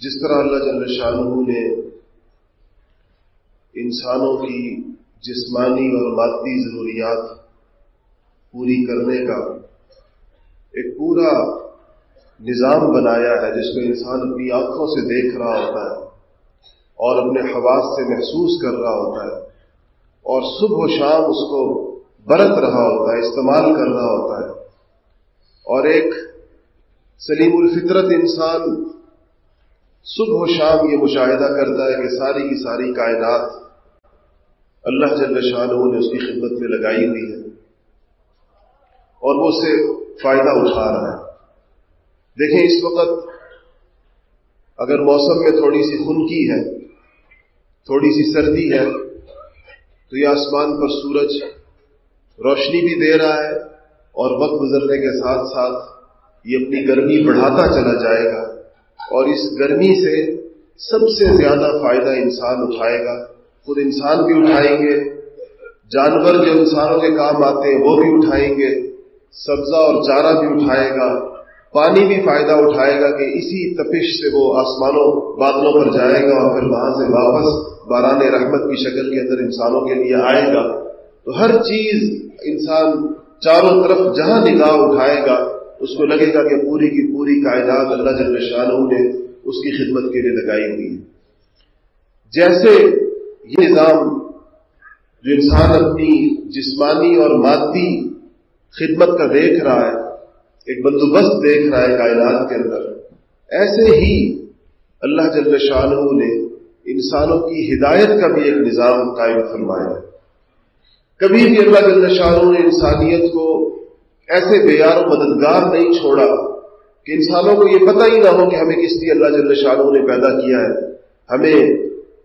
جس طرح اللہ جل شاہ نے انسانوں کی جسمانی اور مادی ضروریات پوری کرنے کا ایک پورا نظام بنایا ہے، جس کو انسان اپنی آنکھوں سے دیکھ رہا ہوتا ہے اور اپنے حواس سے محسوس کر رہا ہوتا ہے اور صبح و شام اس کو برت رہا ہوتا ہے، استعمال کر رہا ہوتا ہے۔ اور ایک سلیم الفطرت انسان صبح و شام یہ مشاہدہ کرتا ہے کہ ساری کی ساری کائنات اللہ جل شاہ نے اس کی خدمت میں لگائی ہوئی ہے اور وہ اس سے فائدہ اٹھا رہا ہے۔ دیکھیں اس وقت اگر موسم میں تھوڑی سی خنکی ہے، تھوڑی سی سردی ہے، تو یہ آسمان پر سورج روشنی بھی دے رہا ہے اور وقت گزرنے کے ساتھ ساتھ یہ اپنی گرمی بڑھاتا چلا جائے گا۔ اور اس گرمی سے سب سے زیادہ فائدہ انسان اٹھائے گا۔ خود انسان بھی اٹھائیں گے۔ جانور جو انسانوں کے کام آتے ہیں وہ بھی اٹھائیں گے۔ سبزہ اور چارہ بھی اٹھائے گا۔ پانی بھی فائدہ اٹھائے گا کہ اسی تپش سے وہ آسمانوں بادلوں پر جائے گا اور پھر وہاں سے واپس باران رحمت کی شکل کے اندر انسانوں کے لیے آئے گا۔ تو ہر چیز انسان چاروں طرف جہاں نگاہ اٹھائے گا اس کو لگے گا کہ پوری کی پوری کائنات اللہ جل شاہ نے اس کی خدمت کے لیے لگائی ہوئی ہے۔ جیسے یہ نظام جو انسان اپنی جسمانی اور مادی خدمت کا دیکھ رہا ہے، ایک بندوبست دیکھ رہا ہے کائنات کے اندر، ایسے ہی اللہ جل شاہ نے انسانوں کی ہدایت کا بھی ایک نظام قائم فرمایا۔ ہے کبھی بھی اللہ جل شاہ نے انسانیت کو ایسے بے یار و مددگار نہیں چھوڑا کہ انسانوں کو یہ پتہ ہی نہ ہو کہ ہمیں کس لیے اللہ جل شاہ نے پیدا کیا ہے۔ ہمیں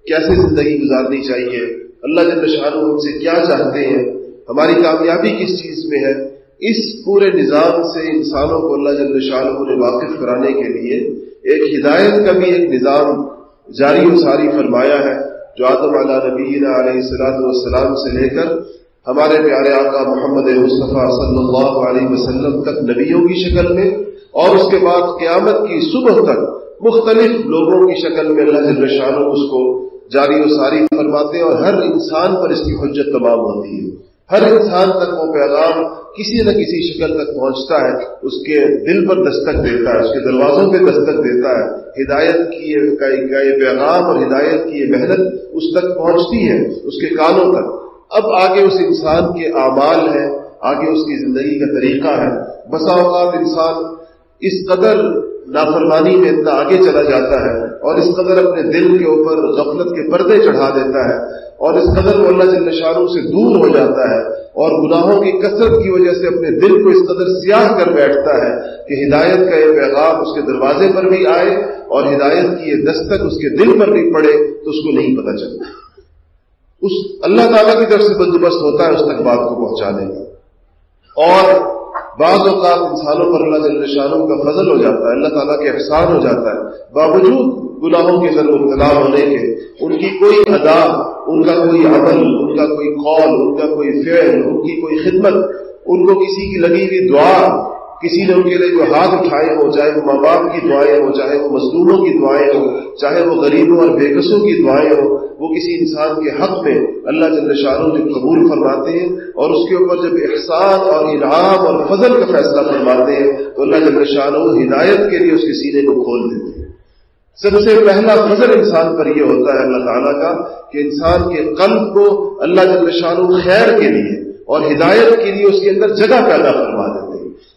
کیسے زندگی گزارنی چاہیے؟ اللہ جل شاہ ہم سے کیا چاہتے ہیں؟ ہماری کامیابی کس چیز میں ہے؟ اس پورے نظام سے انسانوں کو اللہ جل شاہ نے واقف کرانے کے لیے ایک ہدایت کا بھی ایک نظام جاری و ساری فرمایا ہے، جو آدم علیہ نبی علیہ السلاط والسلام سے لے کر ہمارے پیارے آقا محمد مصطفیٰ صلی اللہ علیہ وسلم تک نبیوں کی شکل میں اور اس کے بعد قیامت کی صبح تک مختلف لوگوں کی شکل میں اللہ جل شاہ اس کو جاری و ساری فرماتے ہیں اور ہر انسان پر اس کی حجت تمام ہوتی ہے۔ ہر انسان تک وہ پیغام کسی نہ کسی شکل تک پہنچتا ہے، اس کے دل پر دستک دیتا ہے، اس کے دروازوں پہ دستک دیتا ہے۔ ہدایت کی یہ پیغام اور ہدایت کی یہ محنت اس تک پہنچتی ہے، اس کے کانوں تک۔ اب آگے اس انسان کے اعمال ہے آگے اس کی زندگی کا طریقہ ہے۔ بسا اوقات انسان اس قدر نافرمانی میں اتنا آگے چلا جاتا ہے اور اس قدر اپنے دل کے اوپر غفلت کے پردے چڑھا دیتا ہے اور اس قدر وہ اللہ جل شاہوں سے دور ہو جاتا ہے اور گناہوں کی کثرت کی وجہ سے اپنے دل کو اس قدر سیاہ کر بیٹھتا ہے کہ ہدایت کا یہ پیغام اس کے دروازے پر بھی آئے اور ہدایت کی یہ دستک اس کے دل پر بھی پڑے تو اس کو نہیں پتہ چلتا۔ اس اللہ تعالیٰ کی طرف سے بندوبست ہوتا ہے، اس تک بات کو پہنچانے کا۔ اور بعض اوقات انسانوں پر اللہ جل شانوں کا فضل ہو جاتا ہے، اللہ تعالیٰ کے احسان ہو جاتا ہے۔ باوجود گناہوں کے ذر مبتلا ہونے کے، ان کی کوئی ادا، ان کا کوئی عمل، ان کا کوئی قول، ان کا کوئی فعل، ان کی کوئی خدمت، ان کو کسی کی لگی ہوئی دعا کسی نے ان کے لیے جو ہاتھ اٹھائے ہوں چاہے وہ ماں باپ کی دعائیں ہوں چاہے وہ مزدوروں کی دعائیں ہوں چاہے وہ غریبوں اور بےکسوں کی دعائیں ہوں وہ کسی انسان کے حق میں اللہ جل شاہ جب قبول فرماتے ہیں اور اس کے اوپر جب احسان اور انعام اور فضل کا فیصلہ فرماتے ہیں، تو اللہ جل شاہ ہدایت کے لیے اس کے سینے کو کھول دیتے ہیں۔ سب سے پہلا فضل انسان پر یہ ہوتا ہے اللہ تعالیٰ کا کہ انسان کے قلب کو اللہ جل شاہ خیر کے لیے اور ہدایت کے لیے اس کے اندر جگہ پیدا فرما دیتے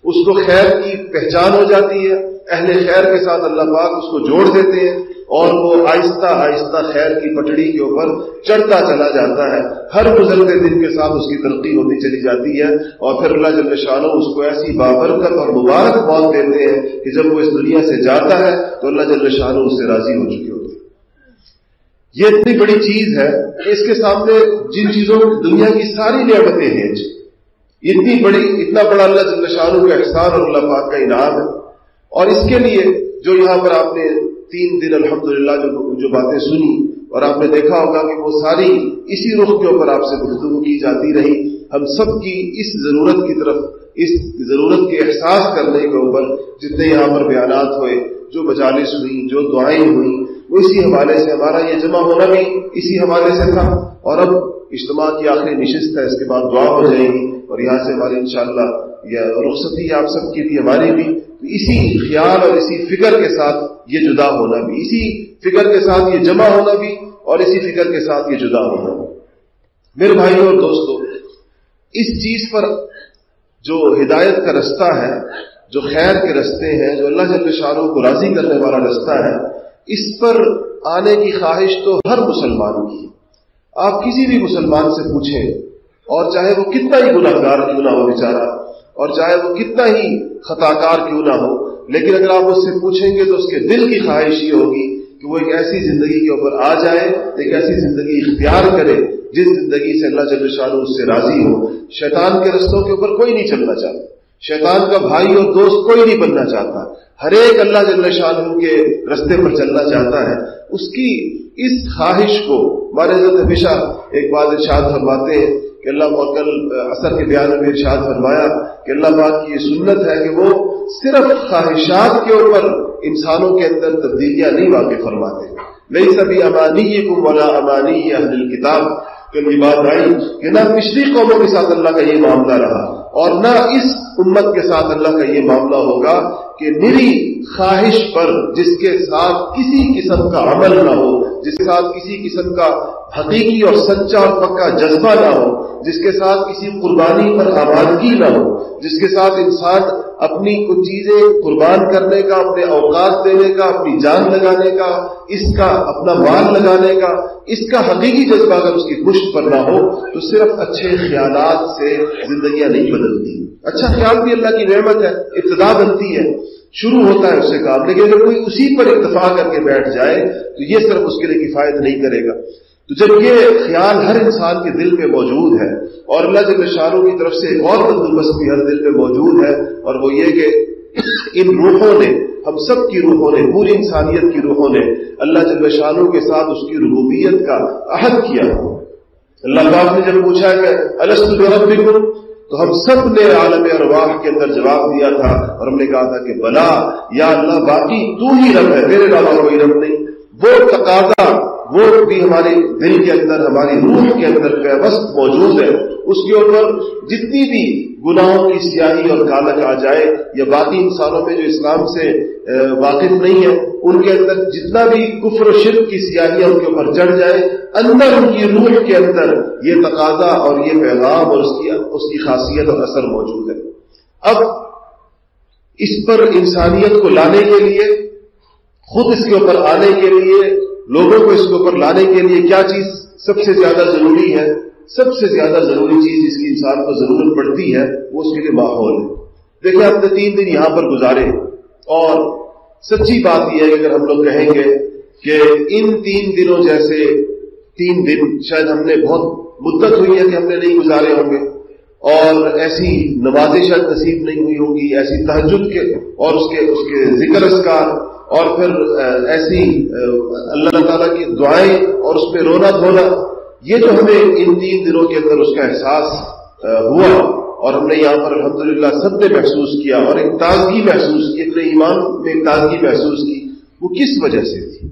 اس کو خیر کی پہچان ہو جاتی ہے، اہل خیر کے ساتھ اللہ پاک اس کو جوڑ دیتے ہیں اور وہ آہستہ آہستہ خیر کی پٹڑی کے اوپر چڑھتا چلا جاتا ہے۔ ہر گزرتے دن کے ساتھ اس کی ترقی ہوتی چلی جاتی ہے اور پھر اللہ جل شاہ اس کو ایسی بابرکت اور مبارک موت دیتے ہیں کہ جب وہ اس دنیا سے جاتا ہے تو اللہ جل شاہ اس سے راضی ہو چکی ہوتی ہے یہ اتنی بڑی چیز ہے کہ اس کے سامنے جن چیزوں دنیا کی ساری نعمتیں ہیں اتنی بڑی اتنا بڑا اللہ جل شاہ کا احسان اور اللہ پاک کا انعام ہے۔ اور اس کے لیے جو یہاں پر آپ نے تین دن الحمدللہ جو جو باتیں سنی اور آپ نے دیکھا ہوگا کہ وہ ساری اسی رخ کے اوپر آپ سے گفتگو کی جاتی رہی۔ ہم سب کی اس ضرورت کی طرف اس ضرورت کے احساس کرنے کے اوپر جتنے یہاں پر بیانات ہوئے، جو مجالس ہوئی جو دعائیں ہوئیں، وہ اسی حوالے سے ہمارا یہ جمع ہونا بھی اسی حوالے سے تھا۔ اور اب اجتماع کی آخری نشست ہے، اس کے بعد دعا ہو جائے گی اور یہاں سے ہماری انشاءاللہ یہ رخصتی آپ سب کی بھی، ہماری بھی۔ اسی خیال اور اسی فکر کے ساتھ یہ جدا ہونا بھی، اسی فکر کے ساتھ یہ جمع ہونا بھی اور اسی فکر کے ساتھ یہ جدا ہونا بھی۔ میرے بھائیوں اور دوستوں، اس چیز پر جو ہدایت کا رستہ ہے، جو خیر کے رستے ہیں، جو اللہ جل شاہوں کو راضی کرنے والا رستہ ہے، اس پر آنے کی خواہش تو ہر مسلمان کی آپ کسی بھی مسلمان سے پوچھیں اور چاہے وہ کتنا ہی گناہ گار کیوں نہ ہو بیچارہ، اور چاہے وہ کتنا ہی خطا کار کیوں نہ ہو، لیکن اگر آپ اس سے پوچھیں گے تو اس کے دل کی خواہش یہ ہوگی کہ وہ ایک ایسی زندگی کے اوپر آ جائے، ایک ایسی زندگی اختیار کرے جس زندگی سے اللہ جل شاہ اس سے راضی ہو۔ شیطان کے رستوں کے اوپر کوئی نہیں چلنا چاہتا۔ شیطان کا بھائی اور دوست کوئی نہیں بننا چاہتا۔ ہر ایک اللہ جل شاہ کے رستے پر چلنا چاہتا ہے۔ اس کی اس خواہش کو ہمارے ہمیشہ ایک بات ارشاد فرماتے ہیں کہ اللہ کل اثر کے بیان میں ارشاد فرمایا کہ اللہ پاک کی یہ سنت ہے کہ وہ صرف خواہشات کے اوپر انسانوں کے اندر تبدیلیاں نہیں واقع فرماتے۔ نہیں سبھی امانی کو مولا امانی اہل کتاب یہ بات آئی کہ نہ پچھلی قوموں کے ساتھ اللہ کا یہ معاملہ رہا۔ اور نہ اس امت کے ساتھ اللہ کا یہ معاملہ ہوگا کہ میری خواہش پر جس کے ساتھ کسی قسم کا عمل نہ ہو، جس کے ساتھ کسی قسم کا حقیقی اور سچا اور پکا جذبہ نہ ہو، جس کے ساتھ کسی قربانی پر آبادگی نہ ہو، جس کے ساتھ انسان اپنی کچھ چیزیں قربان کرنے کا، اپنے اوقات دینے کا، اپنی جان لگانے کا، اس کا اپنا مال لگانے کا، اس کا حقیقی جذبہ اگر اس کی پشت پر نہ ہو، تو صرف اچھے خیالات سے زندگیاں نہیں بدلتی۔ اچھا خیال بھی اللہ کی نعمت ہے، ابتدا بنتی ہے، شروع ہوتا ہے اس سے کام لیکن اگر کوئی اسی پر اتفاق کر کے بیٹھ جائے، تو یہ صرف اس کے لیے کفایت نہیں کرے گا۔ تو جب یہ خیال ہر انسان کے دل میں موجود ہے اور اللہ جب شاہروں کی طرف سے ایک اور بندوبست بھی ہر دل میں موجود ہے اور وہ یہ کہ ان روحوں نے، ہم سب کی روحوں نے، پوری انسانیت کی روحوں نے اللہ جب شانوں کے ساتھ اس کی ربوبیت کا عہد کیا۔ اللہ پاک نے جب پوچھا کہ السط تو ہم سب نے عالم ارواح کے اندر جواب دیا تھا اور ہم نے کہا تھا کہ بلا، یا اللہ باقی تو ہی رب ہے، میرے علاوہ کوئی رب نہیں۔ وہ تقاضا وہ بھی ہمارے دل کے اندر، ہماری روح کے اندر پیوست موجود ہے، اس کے اوپر جتنی بھی گناہوں کی سیاہی اور کالک آ جائے، یا باقی انسانوں میں جو اسلام سے واقف نہیں ہے، ان کے اندر جتنا بھی کفر و شرک کی سیاہی ان کے اوپر چڑھ جائے، اندر ان کی روح کے اندر یہ تقاضا اور یہ پیغام اور اس کی اس کی خاصیت اور اثر موجود ہے۔ اب اس پر انسانیت کو لانے کے لیے، خود اس کے اوپر آنے کے لیے لوگوں کو اس کے اوپر لانے کے لیے کیا چیز سب سے زیادہ ضروری ہے؟ سب سے زیادہ ضروری چیز جس کی انسان کو ضرورت پڑتی ہے، وہ اس کے لیے ماحول ہے۔ دیکھیں آپ نے تین دن یہاں پر گزارے۔ اور سچی بات یہ ہے کہ اگر ہم لوگ کہیں گے کہ ان تین دنوں جیسے تین دن شاید ہم نے بہت مدت ہوئی ہے کہ ہم نے نہیں گزارے ہوں گے۔ اور ایسی نوازش شاید نصیب نہیں ہوئی ہوگی ایسی تحجد کے اور اس کے اس کے ذکر اسکار اور پھر ایسی اللہ تعالیٰ کی دعائیں اور اس میں رونا دھونا، یہ جو ہمیں ان تین دنوں کے اندر اس کا احساس ہوا اور ہم نے یہاں پر الحمدللہ سب نے محسوس کیا اور ایک تازگی محسوس کی، اپنے ایمان میں ایک تازگی محسوس کی، وہ کس وجہ سے تھی؟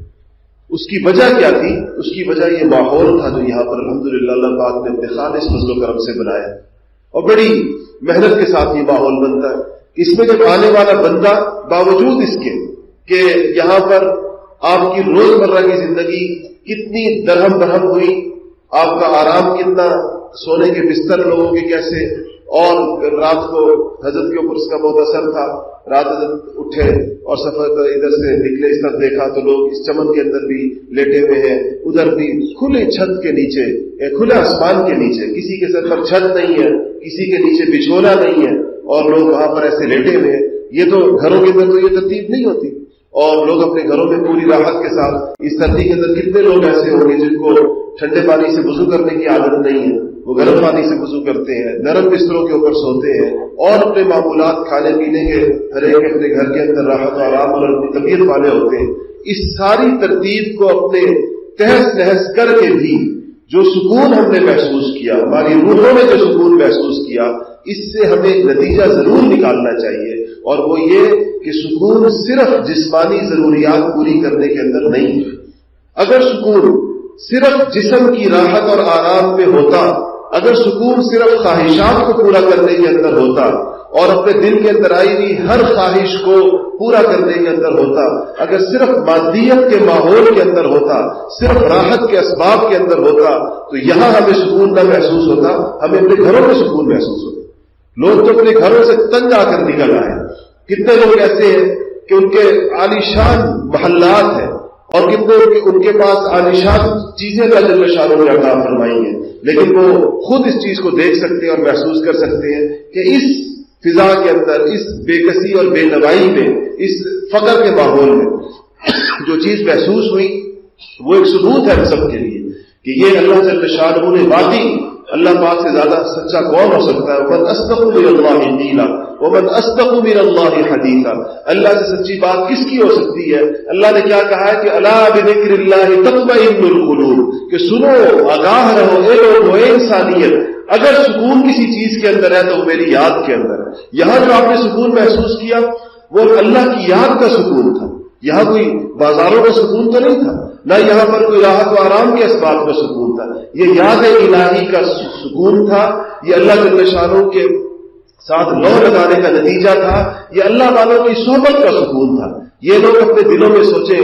اس کی وجہ کیا تھی؟ اس کی وجہ یہ ماحول تھا جو یہاں پر الحمدللہ اللہ پاک نے اپنے خالص فضل و کرم سے بنایا اور بڑی محنت کے ساتھ یہ ماحول بنتا ہے۔ اس میں جب آنے والا بندہ باوجود اس کے کہ یہاں پر آپ کی روز مرہ کی زندگی کتنی درہم برہم ہوئی، آپ کا آرام کتنا، سونے کے بستر لوگوں کے کیسے، اور رات کو حضرت کے اوپر اس کا بہت اثر تھا، رات حضرت اٹھے اور سفر ادھر سے نکلے، اس طرح دیکھا تو لوگ اس چمن کے اندر بھی لیٹے ہوئے ہیں، ادھر بھی کھلے چھت کے نیچے کھلے آسمان کے نیچے، کسی کے سر پر چھت نہیں ہے، کسی کے نیچے بچھونا نہیں ہے، اور لوگ وہاں پر ایسے لیٹے ہوئے ہیں۔ یہ تو گھروں کے اندر تو یہ ترتیب نہیں ہوتی۔ اور لوگ اپنے گھروں میں پوری راحت کے ساتھ اس سردی کے اندر کتنے لوگ ایسے ہوں گے جن کو ٹھنڈے پانی سے وضو کرنے کی عادت نہیں ہے؟ وہ گرم پانی سے وضو کرتے ہیں، نرم بستروں کے اوپر سوتے ہیں اور اپنے معمولات کھانے پینے کے ہر ایک اپنے گھر کے اندر راحت و آرام اور اپنی طبیعت والے ہوتے ہیں۔ اس ساری ترتیب کو اپنے تہس نہس کر کے بھی جو سکون ہم نے محسوس کیا، ہماری روحوں نے جو سکون محسوس کیا، اس سے ہمیں نتیجہ ضرور نکالنا چاہیے۔ اور وہ یہ کہ سکون صرف جسمانی ضروریات پوری کرنے کے اندر نہیں ہے۔ اگر سکون صرف جسم کی راحت اور آرام میں ہوتا، اگر سکون صرف خواہشات کو پورا کرنے کے اندر ہوتا، اور اپنے دل کے اندر آئی ہوئی ہر خواہش کو پورا کرنے کے اندر ہوتا، اگر صرف مادیت کے ماحول کے اندر ہوتا، صرف راحت کے اسباب کے اندر ہوتا، تو یہاں ہمیں سکون نہ محسوس ہوتا، ہمیں اپنے گھروں میں سکون محسوس ہوتا۔ لوگ تو اپنے گھروں سے تنگ آ کر نکل آئے۔ کتنے لوگ ایسے ہیں کہ ان کے عالیشان محلات ہیں اور کتنے ان کے پاس عالیشان چیزیں کا جل شانوں میں عطا فرمائی ہیں، لیکن وہ خود اس چیز کو دیکھ سکتے ہیں اور محسوس کر سکتے ہیں کہ اس فضا کے اندر، اس بے کسی اور بے نوائی میں، اس فقر کے ماحول میں جو چیز محسوس ہوئی، وہ ایک ثبوت ہے ہم سب کے لیے کہ یہ اللہ جل شاہ نے واقعی اللہ پاک سے زیادہ سچا کون ہو سکتا ہے؟ من استق من اللہ دینا، ومن استق من اللہ حدیثا۔ اللہ سے سچی بات کس کی ہو سکتی ہے؟ اللہ نے کیا کہا ہے کہ اللہ بذکر اللہ تطمئن القلوب، کہ سنو، آگاہ رہو، اے لوگ، اے انسانیت۔ اگر سکون کسی چیز کے اندر ہے تو وہ میری یاد کے اندر ہے۔ یہاں جو آپ نے سکون محسوس کیا، وہ اللہ کی یاد کا سکون تھا۔ یہاں کوئی بازاروں کا سکون تو نہیں تھا، نہ یہاں پر کوئی راحت و آرام کے اسباب کا سکون تھا۔ یہ یاد الہی کا سکون تھا، یہ اللہ کے نشانوں کے ساتھ لو لگانے کا نتیجہ تھا، یہ اللہ والوں کی صحبت کا سکون تھا۔ یہ لوگ اپنے دلوں میں سوچے،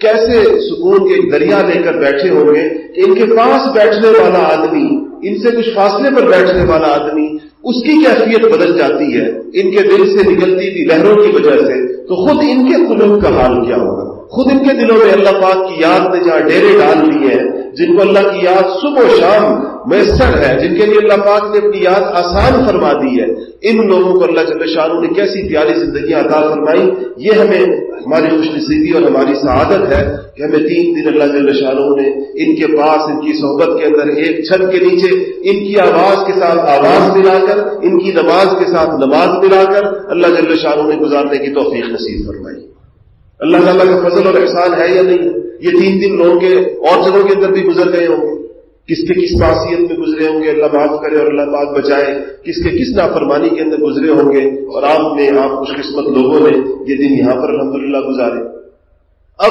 کیسے سکون کے دریا لے کر بیٹھے ہوں گے؟ ان کے پاس بیٹھنے والا آدمی، ان سے کچھ فاصلے پر بیٹھنے والا آدمی اس کی کیفیت بدل جاتی ہے، ان کے دل سے نکلتی تھی لہروں کی وجہ سے، تو خود ان کے قلوب کا حال کیا ہوگا؟ خود ان کے دلوں میں اللہ پاک کی یاد نے جہاں ڈیرے ڈال دی ہے جن کو اللہ کی یاد صبح و شام میسر ہے، جن کے لیے اللہ پاک نے اپنی یاد آسان فرما دی ہے۔ ان لوگوں کو اللہ جل شاہ نے کیسی پیاری زندگی عطا فرمائی۔ یہ ہمیں ہماری خوش نصیبی اور ہماری سعادت ہے کہ ہمیں تین دن اللہ جل شاہ نے ان کے پاس، ان کی صحبت کے اندر ایک چھت کے نیچے ان کی آواز کے ساتھ آواز ملا کر، ان کی نماز کے ساتھ نماز ملا کر اللہ جل شاہ نے گزارنے کی توفیق نصیب فرمائی۔ اللہ تعالیٰ کا فضل اور احسان ہے یا نہیں؟ یہ تین دن لوگوں کے اور جگہوں کے اندر بھی گزر گئے ہوں گے۔ کس کے کس معصیت میں گزرے ہوں گے؟ اللہ معاف کرے اور اللہ پاک بچائے۔ کس کے کس نافرمانی کے اندر گزرے ہوں گے؟ اور آپ نے آپ خوش قسمت لوگوں نے یہ دن یہاں پر الحمدللہ گزارے۔ اب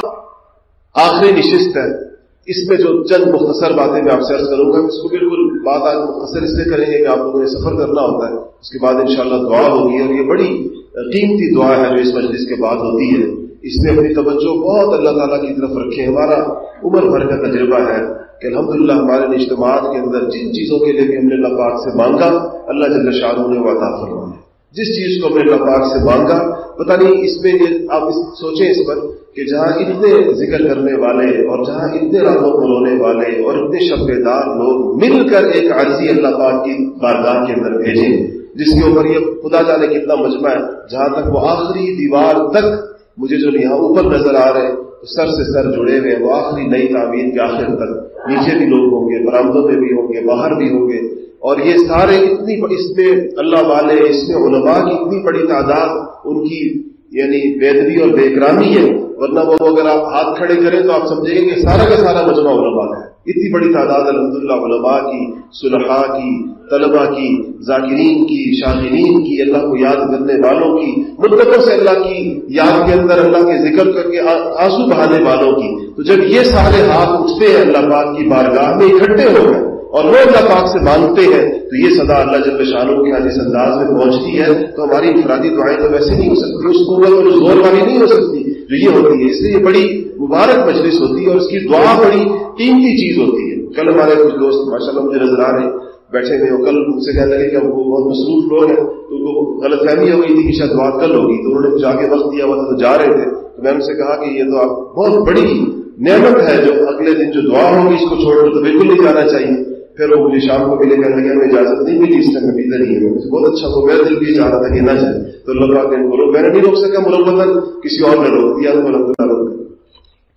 آخری نشست ہے۔ اس میں جو چند مختصر باتیں میں آپ سے عرض کروں گا، اس کو بالکل بات آج مختصر اس لیے کریں گے کہ آپ لوگوں نے سفر کرنا ہوتا ہے۔ اس کے بعد انشاءاللہ دعا ہوگی اور یہ بڑی قیمتی دعا ہے جو اس مجلس کے بعد ہوتی ہے۔ اس میں اپنی توجہ بہت اللہ تعالیٰ کی طرف رکھے، ہمارا عمر بھر کا تجربہ ہے کہ الحمدللہ ہمارے اجتماعات کے اندر جن چیزوں کے لیے بھی ہم نے اللہ پاک سے مانگا، اللہ جل شاہ نے وہ عطا فرمایا۔ جس چیز کو ہم نے اللہ پاک سے مانگا، پتہ نہیں اس میں آپ سوچیں اس پر کہ جہاں اتنے ذکر کرنے والے اور جہاں اتنے راتوں کو رونے والے اور اتنے شب دار لوگ مل کر ایک عرضی اللہ پاک کی بارگاہ کے اندر بھیجیں، جس کے اوپر یہ خدا جانے کتنا مجمع ہے، جہاں تک وہ آخری دیوار تک مجھے جو یہاں اوپر نظر آ رہے ہیں سر سے سر جڑے ہوئے وہ آخری نئی تعمیر کے آخر تک۔ نیچے بھی لوگ ہوں گے برامدوں میں بھی ہوں گے، باہر بھی ہوں گے۔ اور یہ سارے اتنی اس میں اللہ والے، اس میں علماء کی اتنی بڑی تعداد، ان کی یعنی بیدری اور بے ہے۔ ورنہ وہ اگر آپ ہاتھ کھڑے کریں تو آپ سمجھیں گے کہ سارا کا سارا مجمع علماء ہے۔ اتنی بڑی تعداد الحمدللہ علماء کی، صلحاء کی طلبہ کی، ذاکرین کی شاہرین کی، اللہ کو یاد کرنے والوں کی مدتوں سے اللہ کی یاد کے اندر اللہ کے ذکر کر کے آنسو بہانے والوں کی۔ تو جب یہ سارے ہاتھ اٹھتے ہیں، اللہ پاک کی بارگاہ میں اکٹھے ہو گئے۔ اور وہ اللہ پاک سے مانگتے ہیں، تو یہ صدا اللہ جب شانوں کے اس انداز میں پہنچتی ہے۔ تو ہماری انفرادی دعائیں تو ویسے نہیں ہو سکتی، اس قوت اور اس زور والی نہیں ہو سکتی۔ جو یہ ہوتی ہے، اس لیے یہ بڑی مبارک مجلس ہوتی ہے اور اس کی دعا بڑی قیمتی چیز ہوتی ہے۔ کل ہمارے کچھ دوست ماشاء اللہ مجھے نظر آ رہے ہیں، بیٹھے ہوئے ہو کل ان سے کہنے لگے کہ وہ بہت مصروف لوگ ہیں، تو ان کو غلط فہمی ہو گئی تھی کہ شاید بات کل ہوگی، تو انہوں نے مجھے آگے وقت دیا ہوا تھا تو جا رہے تھے۔ تو میں ان سے کہا کہ یہ تو آپ بہت بڑی نعمت ہے جو اگلے دن جو دعا ہوگی اس کو چھوڑ کر تو بالکل نہیں جانا چاہیے۔ پھر وہ مجھے شام کو ملے کہنے لگے ہمیں اجازت نہیں ملی اس ٹائم ابھی نہیں ہے بہت اچھا ہو میرا دل بھی چاہ رہا تھا کہ نہ جائے۔ تو اللہ پاک نے بولو میں نے نہیں روک سکا مرمت کسی اور نے روک دیا، تو الحمد للہ روک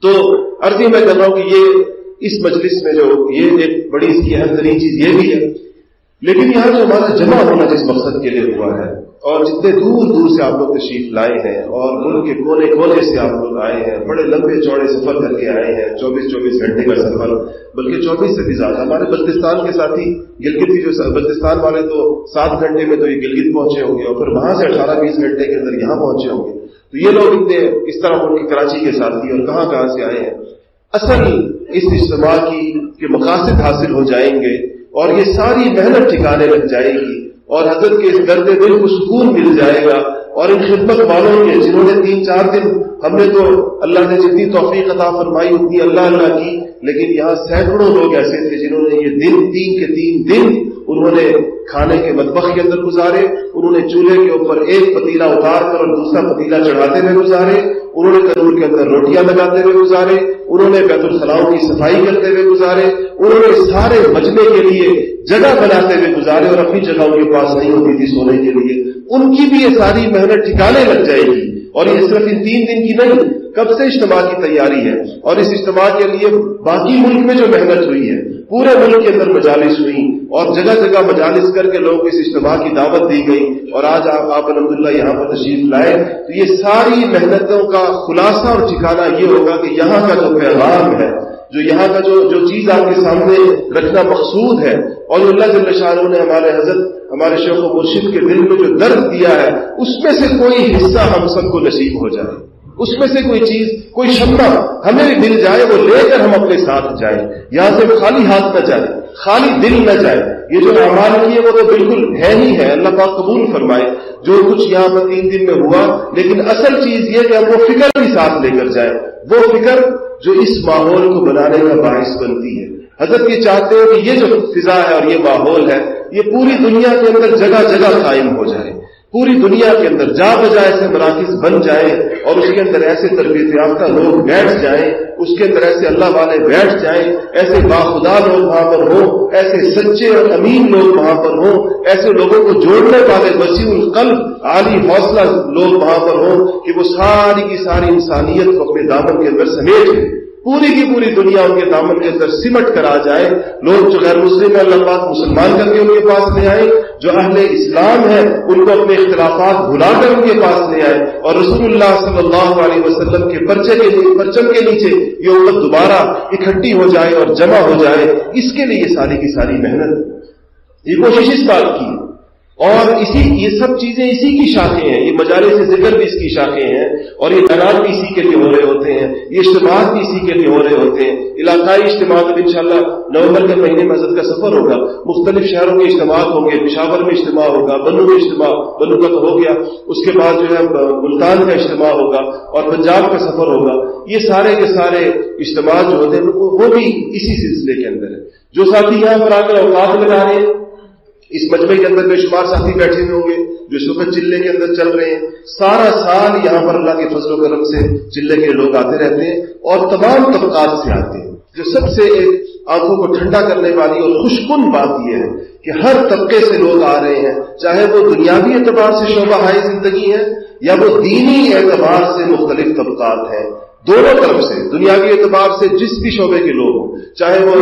تو عرضی میں کر رہا ہوں کہ یہ اس مجلس میں جو یہ ایک بڑی اس کی اہم ترین چیز یہ بھی ہے۔ لیکن یہاں جو ہمارا جمع ہونا جس مقصد کے لیے ہوا ہے اور جتنے دور دور سے آپ لوگ تشریف لائے ہیں، اور ملک کے کونے کونے سے آپ لوگ آئے ہیں، بڑے لمبے چوڑے سفر کر کے آئے ہیں، چوبیس چوبیس گھنٹے کا سفر، بلکہ چوبیس سے بھی زیادہ۔ ہمارے بلتستان کے ساتھی گلگت جو بلتستان والے تو سات گھنٹے میں تو یہ گلگت پہنچے ہوں گے، اور پھر وہاں سے اٹھارہ بیس گھنٹے کے اندر یہاں پہنچے ہوں گے۔ تو یہ لوگ اتنے اس طرح ان کے کراچی کے ساتھی اور کہاں کہاں سے آئے ہیں؟ اصل اس اجتماع کی کے مقاصد حاصل ہو جائیں گے، اور یہ ساری محنت ٹھکانے لگ جائے گی۔ اور حضرت کے اس درد دل کو سکون مل جائے گا اور ان خدمت والوں کے جنہوں نے تین چار دن ہم نے تو اللہ نے جتنی توفیق عطا فرمائی اتنی اللہ اللہ کی، لیکن یہاں سینکڑوں لوگ ایسے تھے جنہوں نے یہ دن تین کے تین دن انہوں نے کھانے کے مطبخ کے اندر گزارے، انہوں نے چولہے کے اوپر ایک پتیلا اتار کر اور دوسرا پتیلا چڑھاتے ہوئے گزارے، انہوں نے کنور کے اندر روٹیاں لگاتے ہوئے گزارے، انہوں نے بیت الخلاؤں کی صفائی کرتے ہوئے گزارے، انہوں نے سارے بچنے کے لیے جگہ بناتے ہوئے گزارے اور اپنی جگہ ان کے پاس نہیں ہوتی تھی سونے کے لیے۔ ان کی بھی یہ ساری محنت ٹھکانے لگ جائے گی۔ اور یہ صرف ان تین دن کی نہیں، کب سے اجتماع کی تیاری ہے؟ اور اس اجتماع کے لیے باقی ملک میں جو محنت ہوئی ہے، پورے ملک کے اندر مجالس ہوئی اور جگہ جگہ مجالس کر کے لوگوں کو اس اجتماع کی دعوت دی گئی اور آج آپ آپ الحمد یہاں پر تشریف لائے۔ تو یہ ساری محنتوں کا خلاصہ اور ٹھکانا یہ ہوگا کہ یہاں کا جو پیغام ہے جو یہاں کا جو جو چیز آپ کے سامنے رکھنا مقصود ہے، اور اللہ جل شاہ نے ہمارے حضرت، ہمارے شیخ و مرشد کے دل میں جو درد دیا ہے، اس میں سے کوئی حصہ ہم سب کو نصیب ہو جائے۔ اس میں سے کوئی چیز، کوئی شمع ہمیں بھی مل جائے، وہ لے کر ہم اپنے ساتھ جائیں۔ یہاں سے خالی ہاتھ نہ جائے، خالی دل نہ جائے۔ یہ جو اعمال کیے وہ تو بالکل ہے ہی ہے اللہ پاک قبول فرمائے۔ جو کچھ یہاں پر تین دن میں ہوا، لیکن اصل چیز یہ کہ ہم وہ فکر بھی ساتھ لے کر جائیں۔ وہ فکر جو اس ماحول کو بنانے کا باعث بنتی ہے۔ حضرت یہ چاہتے ہیں کہ یہ جو فضا ہے اور یہ ماحول ہے، یہ پوری دنیا کے اندر جگہ جگہ قائم ہو جائے۔ پوری دنیا کے اندر جا بجا ایسے مراکز بن جائیں اور اس کے اندر ایسے تربیت یافتہ لوگ بیٹھ جائیں، اس کے اندر ایسے اللہ والے بیٹھ جائیں، ایسے باخدا لوگ وہاں پر ہوں، ایسے سچے اور امین لوگ وہاں پر ہوں، ایسے لوگوں کو جوڑنے والے وسیع القلب، عالی حوصلہ لوگ وہاں پر ہوں کہ وہ ساری کی ساری انسانیت کو اپنے دامن کے اندر سمیٹ پوری کی پوری دنیا ان کے دامن کے اندر سمٹ کر آ جائے۔ لوگ جو غیر مسلم ہیں، اللہ پاک مسلمان کر کے ان کے پاس لے آئے۔ جو اہل اسلام ہے ان کو اپنے اختلافات بھلا کر ان کے پاس لے آئے۔ اور رسول اللہ صلی اللہ علیہ وسلم کے پرچے کے پرچم کے نیچے یہ امت دوبارہ اکٹھی ہو جائے اور جمع ہو جائے۔ اس کے لیے یہ ساری کی ساری محنت۔ یہ کوشش اس بات کی۔ اور اسی یہ سب چیزیں اسی کی شاخیں ہیں۔ یہ مجالے سے ذکر بھی اس کی شاخیں ہیں اور یہ بیانات بھی اسی کے لیے ہو رہے ہوتے ہیں۔ یہ اجتماعات بھی اسی کے لیے ہو رہے ہوتے ہیں۔ علاقائی اجتماعات میں انشاءاللہ نومبر کے مہینے میں حضرت کا سفر ہوگا۔ مختلف شہروں کے اجتماعات ہوں گے۔ پشاور میں اجتماع ہوگا۔ بنو میں اجتماع بنو کا تو ہو گیا۔ اس کے بعد جو ہے ملتان کا اجتماع ہوگا اور پنجاب کا سفر ہوگا۔ یہ سارے کے سارے اجتماع جو ہوتے ہیں، وہ بھی اسی سلسلے کے اندر ہے جو ساتھی یہاں پر آ کر اوقات لگا رہے ہیں اس مجمع کے اندر بے شمار ساتھی بیٹھے ہوئے ہوں گے جو اس وقت چلے کے اندر چل رہے ہیں۔ سارا سال یہاں پر اللہ کے فضل و کرم سے چلے کے لوگ آتے رہتے ہیں اور تمام طبقات سے آتے ہیں۔ جو سب سے ایک آنکھوں کو ٹھنڈا کرنے والی اور خوشکن بات یہ ہے کہ ہر طبقے سے لوگ آ رہے ہیں، چاہے وہ دنیاوی اعتبار سے شعبہ ہائی زندگی ہے یا وہ دینی اعتبار سے مختلف طبقات ہیں۔ دونوں طرف سے، دنیاوی اعتبار سے جس بھی شعبے کے لوگ ہوں، چاہے وہ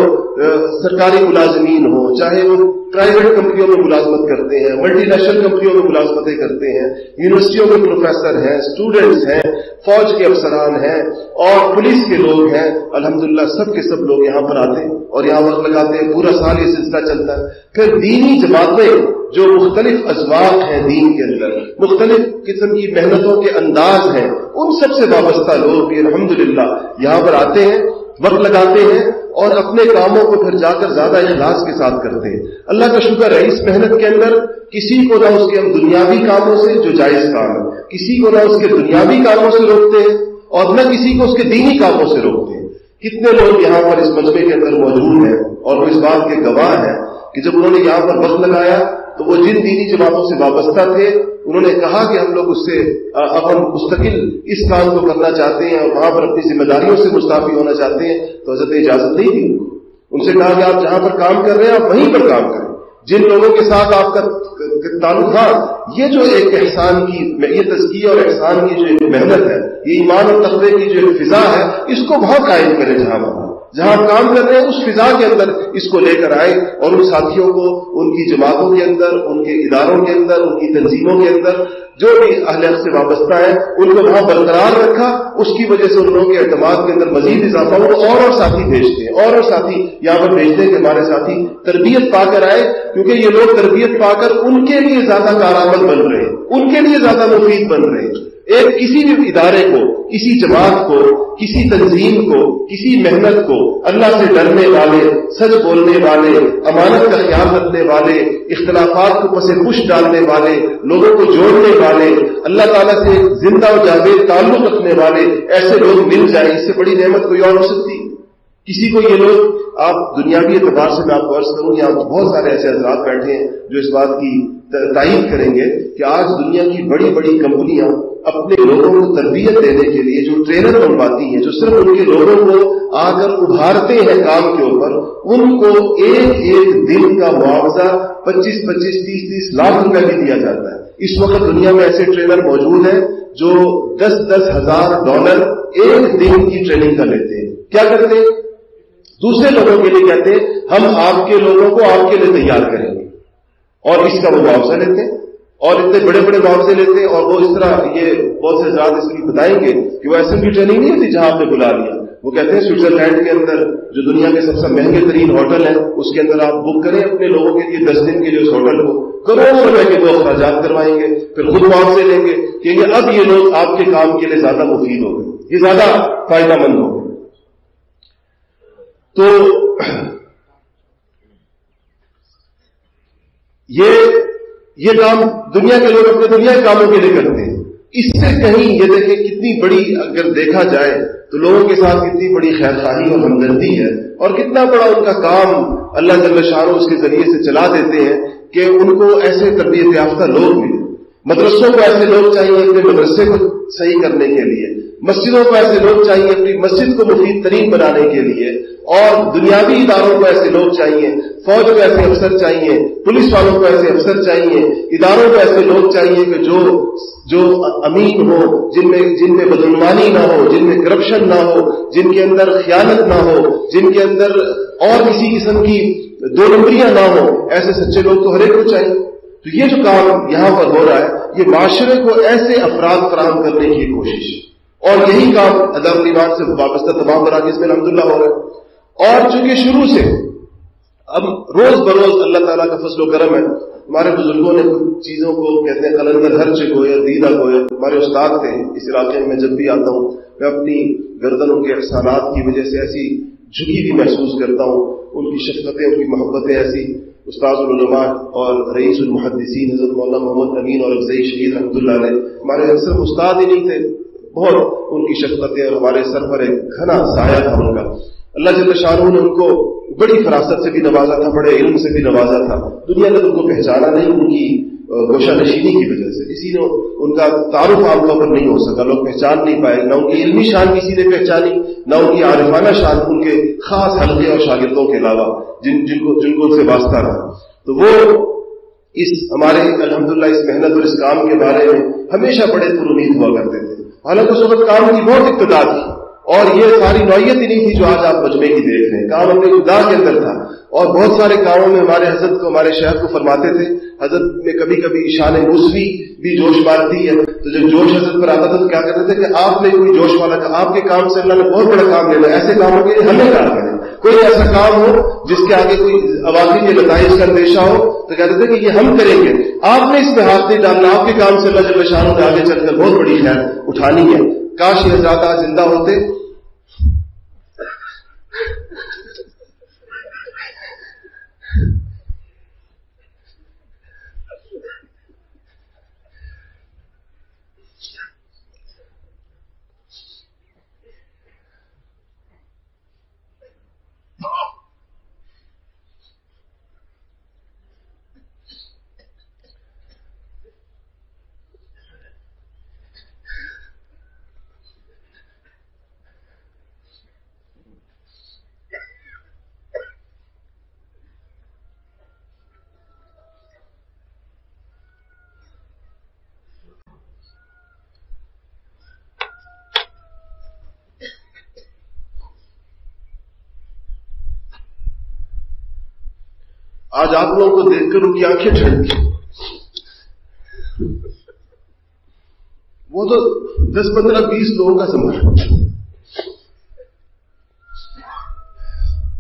سرکاری ملازمین ہوں، چاہے وہ پرائیویٹ کمپنیوں میں ملازمت کرتے ہیں ملٹی نیشنل کمپنیوں میں ملازمتیں کرتے ہیں یونیورسٹیوں میں پروفیسر ہیں اسٹوڈینٹس ہیں، فوج کے افسران ہیں، اور پولیس کے لوگ ہیں، الحمدللہ سب کے سب لوگ یہاں پر آتے ہیں اور یہاں وقت لگاتے ہیں، پورا سال یہ سلسلہ چلتا ہے۔ پھر دینی جماعتیں جو مختلف ازواق ہیں دین کے اندر مختلف قسم کی محنتوں کے انداز ہیں۔ ان سب سے وابستہ لوگ بھی الحمدللہ یہاں پر آتے ہیں، وقت لگاتے ہیں اور اپنے کاموں کو پھر جا کر زیادہ اخلاص کے ساتھ کرتے ہیں۔ اللہ کا شکر ہے، اس محنت کے اندر کسی کو نہ اس کے دنیاوی کاموں سے جو جائز کام ہے، کسی کو نہ اس کے دنیاوی کاموں سے روکتے ہیں اور نہ کسی کو اس کے دینی کاموں سے روکتے ہیں۔ کتنے لوگ یہاں پر اس مجمے کے اندر موجود ہیں اور وہ اس بات کے گواہ ہیں کہ جب انہوں نے یہاں پر وقت لگایا تو وہ جن دینی جماعتوں سے وابستہ تھے، انہوں نے کہا کہ ہم لوگ اس سے اب ہم مستقل اس کام کو کرنا چاہتے ہیں، اور وہاں پر اپنی ذمہ داریوں سے مستعفی ہونا چاہتے ہیں، تو حضرت اجازت نہیں دی۔ ان سے کہا کہ آپ جہاں پر کام کر رہے ہیں، آپ وہیں پر کام کریں۔ جن لوگوں کے ساتھ آپ کا تعلق تھا، یہ جو ایک احسان کی یہ تزکی اور احسان کی جو محنت ہے، یہ ایمان اور تقوی کی جو فضا ہے، اس کو وہاں قائم کرے جہاں وہاں جہاں کام کر رہے ہیں، اس فضا کے اندر اس کو لے کر آئے اور ان ساتھیوں کو، ان کی جماعتوں کے اندر، ان کے اداروں کے اندر، ان کی تنظیموں کے اندر، جو بھی اہل سے وابستہ ہے ان کو وہاں برقرار رکھا۔ اس کی وجہ سے ان لوگوں کے اعتماد کے اندر مزید اضافہ ہو اور اور ساتھی بھیجتے ہیں، اور اور ساتھی یہاں پر بھیجتے ہیں کہ ہمارے ساتھی تربیت پا کر آئے، کیونکہ یہ لوگ تربیت پا کر ان کے لیے زیادہ کارآمد بن رہے ہیں، ان کے لیے زیادہ مفید بن رہے ہیں۔ ایک کسی بھی ادارے کو، کسی جماعت کو، کسی تنظیم کو، کسی محنت کو اللہ سے ڈرنے والے سچ بولنے والے، امانت کا خیال رکھنے والے، اختلافات کو پسے پش ڈالنے والے، لوگوں کو جوڑنے والے، اللہ تعالیٰ سے زندہ و جاوید تعلق رکھنے والے، ایسے لوگ مل جائیں، اس سے بڑی نعمت کوئی اور ہو سکتی۔ کسی کو یہ لوگ، آپ دنیاوی اعتبار سے میں آپ کو عرض کروں، یہاں بہت سارے ایسے حضرات بیٹھے ہیں جو اس بات کی تائید کریں گے کہ آج دنیا کی بڑی بڑی کمپنیاں اپنے لوگوں کو تربیت دینے کے لیے جو ٹرینر بنواتی ہیں، جو صرف ان کے لوگوں کو آ کر ابھارتے ہیں کام کے اوپر، ان کو ایک ایک دن کا معاوضہ پچیس پچیس تیس تیس لاکھ روپے بھی دیا جاتا ہے۔ اس وقت دنیا میں ایسے ٹرینر موجود ہیں جو دس دس ہزار ڈالر ایک دن کی ٹریننگ کا لیتے ہیں۔ کیا کرتے؟ دوسرے لوگوں کے لیے کہتے ہیں، ہم آپ کے لوگوں کو آپ کے لیے تیار کریں گے۔ اور اس کا وہ معاوضہ لیتے اور اتنے بڑے بڑے معاوضے لیتے اور وہ اس طرح یہ بہت سے زیادہ اس کی بتائیں گے کہ وہ ایسے بھی ٹریننگ نہیں ہوتی جہاں آپ نے بلا لیا۔ وہ کہتے ہیں سوئٹزرلینڈ کے اندر جو دنیا کے سب سے مہنگے ترین ہوٹل ہے اس کے اندر آپ بک کریں اپنے لوگوں کے لیے دس دن کے لیے اس ہوٹل کو۔ کروڑوں روپے کے وہ اخراجات کروائیں گے، پھر خود معاوضے لیں گے کہ اب یہ لوگ آپ کے کام کے لیے زیادہ مفید ہو گئے۔ یہ زیادہ فائدہ مند ہو گئے۔ تو یہ یہ کام دنیا کے لوگ اپنے دنیا کے کاموں کے لیے کرتے ہیں۔ اس سے کہیں یہ دیکھیں کتنی بڑی اگر دیکھا جائے تو لوگوں کے ساتھ کتنی بڑی خیر خواہی اور ہمدردی ہے اور کتنا بڑا ان کا کام اللہ جل شاہ اس کے ذریعے سے چلا دیتے ہیں کہ ان کو ایسے تربیت یافتہ لوگ ملے مدرسوں کو ایسے لوگ چاہیے اپنے مدرسے کو صحیح کرنے کے لیے، مسجدوں کو ایسے لوگ چاہیے اپنی مسجد کو مفید ترین بنانے کے لیے اور دنیاوی اداروں کو ایسے لوگ چاہیے فوج کو ایسے افسر چاہیے، پولیس والوں کو ایسے افسر چاہیے، اداروں کو ایسے لوگ چاہیے کہ جو جو امین ہو، جن میں جن میں بدعنوانی نہ ہو، جن میں کرپشن نہ ہو، جن کے اندر خیانت نہ ہو، جن کے اندر اور کسی قسم کی دو نمبریاں نہ ہو ایسے سچے لوگ تو ہر ایک کو چاہیے۔ تو یہ جو کام یہاں پر ہو رہا ہے، یہ معاشرے کو ایسے افراد فراہم کرنے کی کوشش۔ اور یہی کام ادب ایمان سے وابستہ تمام مراکز میں الحمد للہ ہو رہا ہے۔ اور چونکہ شروع سے اب روز بروز اللہ تعالیٰ کا فضل و کرم ہے۔ ہمارے بزرگوں نے کچھ چیزوں کو کہتے ہیں قلندر ہرچ کو یا دیدہ کو یا ہمارے استاد تھے، اس علاقے میں جب بھی آتا ہوں، میں اپنی گردنوں کے احسانات کی وجہ سے ایسی جھکی بھی محسوس کرتا ہوں۔ ان کی شفقتیں، ان کی محبتیں ایسی۔ استاد العلماء اور رئیس المحدثین حضرت مولانا محمد امین اور افزئی شہید رحمۃ اللہ علیہ۔ ہمارے صرف استاد ہی نہیں تھے، بہت ان کی شفقتیں اور ہمارے سر پر ایک گھنا سایہ تھا ان کا۔ اللہ جل شاہ نے ان کو بڑی فراست سے بھی نوازا تھا، بڑے علم سے بھی نوازا تھا۔ دنیا نے ان کو پہچانا نہیں، ان کی گوشہ نشینی کی وجہ سے۔ کسی نے ان کا تعارف عام طور پر نہیں ہو سکا۔ لوگ پہچان نہیں پائے، نہ ان کی علمی شان کسی نے پہچانی، نہ ان کی عارفانہ شان ان کے خاص حلقے اور شاگردوں کے علاوہ، جن جن کو جن کو ان سے واسطہ رہا۔ تو وہ اس ہمارے الحمدللہ، اس محنت اور اس کام کے بارے میں ہمیشہ بڑے پر امید ہوا کرتے تھے۔ حالانکہ اس وقت کام کی بہت ابتدا تھی۔ اور یہ ساری نوعیت ہی نہیں تھی جو آج آپ مجمے کی دیکھ رہے ہیں۔ کام اپنے خدا کے اندر تھا۔ اور بہت سارے کاموں میں ہمارے حضرت کو، ہمارے شہر کو فرماتے تھے۔ حضرت میں کبھی کبھی شان موسوی بھی جوش مارتی ہے۔ تو جب جوش حضرت پر آتا تھا تو کیا کہتے تھے کہ آپ نے کوئی جوش والا کہا آپ کے کام سے اللہ نے بہت بڑا کام لینا ایسے کاموں کے لیے ہمیں کام کریں کوئی ایسا کام ہو جس کے آگے کوئی عوامی کے نتائج کا اندیشہ ہو تو کہتے تھے کہ یہ ہم کریں گے۔ آپ نے اس پہ ہاتھ نہیں ڈالنا آپ کے کام سے اللہ جب شاہوں نے آگے چل کر بہت بڑی خیر اٹھانی ہے۔ کاش یہ زیادہ زندہ ہوتے آج آپ لوگوں کو دیکھ کر ان کی آنکھیں ٹھنڈی وہ تو دس پندرہ بیس لوگوں کا سمجھ۔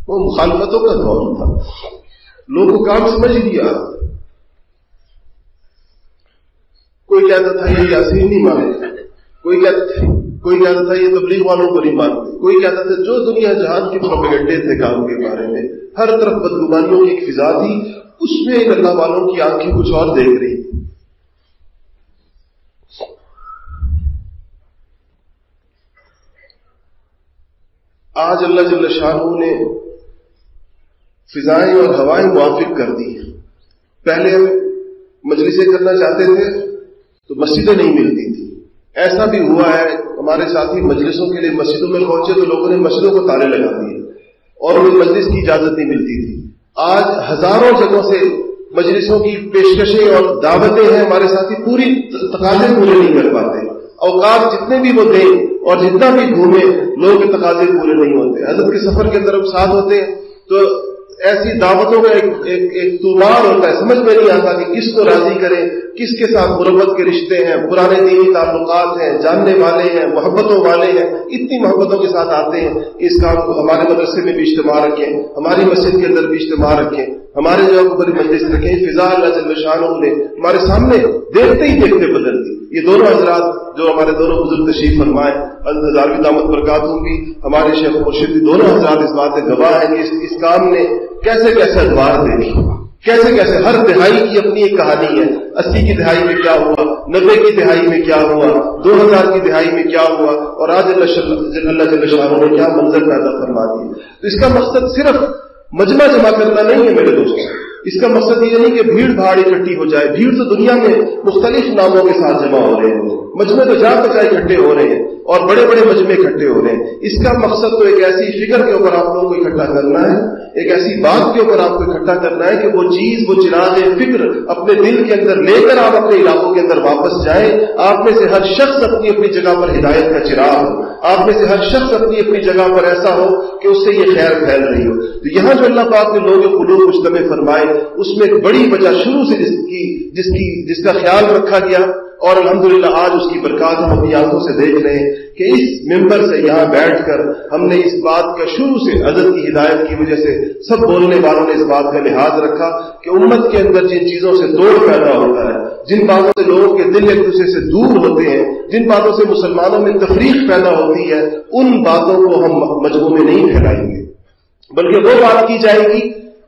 وہ مخالفتوں کا دور تھا۔ لوگوں کو کام سمجھ لیا کوئی کہتا تھا یہ یاسین نہیں مانتے کوئی کہتا تھا کوئی کہتا تھا، یہ تبلیغ والوں کو نہیں مانتے۔ کوئی کہتا تھا، جو دنیا جہان کے پروپیگنڈے تھے کام کے بارے میں، ہر طرف بدگمانیوں کی ایک فضا تھی، اس میں اللہ والوں کی آنکھیں کچھ اور دیکھ رہی آج اللہ جل شاہ نے فضائیں اور ہوائیں موافق کر دی ہیں۔ پہلے مجلسیں کرنا چاہتے تھے تو مسجدیں نہیں ملتی تھی ایسا بھی ہوا ہے، ہمارے ساتھی مجلسوں کے لیے مسجدوں میں پہنچے تو لوگوں نے مسجدوں کو تالے لگا دیے اور انہیں مجلس کی اجازت نہیں ملتی تھی۔ آج ہزاروں جگہوں سے مجلسوں کی پیشکشیں اور دعوتیں ہیں، ہمارے ساتھی پوری تقاضے پورے نہیں کر پاتے۔ اوقات جتنے بھی وہ دیں اور جتنا بھی گھومے لوگ کے تقاضے پورے نہیں ہوتے۔ حضرت کے سفر کے اندر ہم ساتھ ہوتے، تو ایسی دعوتوں میں ایک ایک طوفان ہوتا ہے سمجھ میں نہیں آتا کہ کس کو راضی کریں کس کے ساتھ مربت کے رشتے ہیں، پرانے دینی تعلقات ہیں، جاننے والے ہیں، محبتوں والے ہیں، اتنی محبتوں کے ساتھ آتے ہیں، اس کام کو ہمارے مدرسے میں بھی اجتماع رکھیں، ہماری مسجد کے اندر بھی اجتماع رکھیں، ہمارے جو بڑی مجلس رکھیں فضا اللہ جل شانوں نے ہمارے سامنے دیکھتے ہی دیکھتے بدل دی۔ یہ دونوں حضرات جو ہمارے دونوں بزرگ تشریف فرمائے ہزارویں دامت برکات ہوں گی ہمارے شیخ مرشد دونوں حضرات اس بات کے گواہ ہیں کہ اس کام نے کیسے کیسے ادوار دے کیسے کیسے؟ ہر دہائی کی اپنی ایک کہانی ہے۔ اسی کی دہائی میں کیا ہوا؟ نبے کی دہائی میں کیا ہوا؟ دو ہزار کی دہائی میں کیا ہوا؟ اور آج اللہ جل شاہ نے کیا منظر پیدا فرما دیا تو اس کا مقصد صرف مجمع جمع کرنا نہیں ہے میرے دوستوں اس کا مقصد یہ نہیں کہ بھیڑ بھاڑ اکٹھی ہو جائے، بھیڑ تو دنیا میں مختلف ناموں کے ساتھ جمع ہو رہے ہیں۔ مجمے تو جہاں تک اکٹھے ہو رہے ہیں اور بڑے بڑے مجمے اکٹھے ہو رہے ہیں۔ اس کا مقصد تو ایک ایسی فکر کے اوپر آپ لوگوں کو اکٹھا کرنا ہے، ایک ایسی بات کے اوپر آپ کو اکٹھا کرنا ہے کہ وہ چیز، وہ چراغ فکر اپنے دل کے اندر لے کر آپ اپنے علاقوں کے اندر واپس جائیں۔ آپ میں سے ہر شخص اپنی اپنی جگہ پر ہدایت کا چراغ ہو۔ آپ میں سے ہر شخص اپنی اپنی جگہ پر ایسا ہو کہ اس سے یہ خیر پھیل رہی ہو۔ تو یہاں جو اللہ پاک نے لوگ قلوب مجتمع فرمائے اس میں ایک بڑی وجہ شروع سے جس کی جس کی جس کا خیال رکھا گیا اور الحمدللہ آج اس کی برکات ہم اپنی آنکھوں سے دیکھ رہے ہیں کہ اس ممبر سے یہاں بیٹھ کر ہم نے اس بات کا شروع سے عزت کی ہدایت کی وجہ سے سب بولنے والوں نے اس بات کا لحاظ رکھا کہ امت کے اندر جن چیزوں سے دوڑ پیدا ہوتا ہے، جن باتوں سے لوگوں کے دل ایک دوسرے سے دور ہوتے ہیں، جن باتوں سے مسلمانوں میں تفریق پیدا ہوتی ہے، ان باتوں کو ہم مجموعوں میں نہیں پھیلائیں گے۔ بلکہ وہ بات کی جائے گی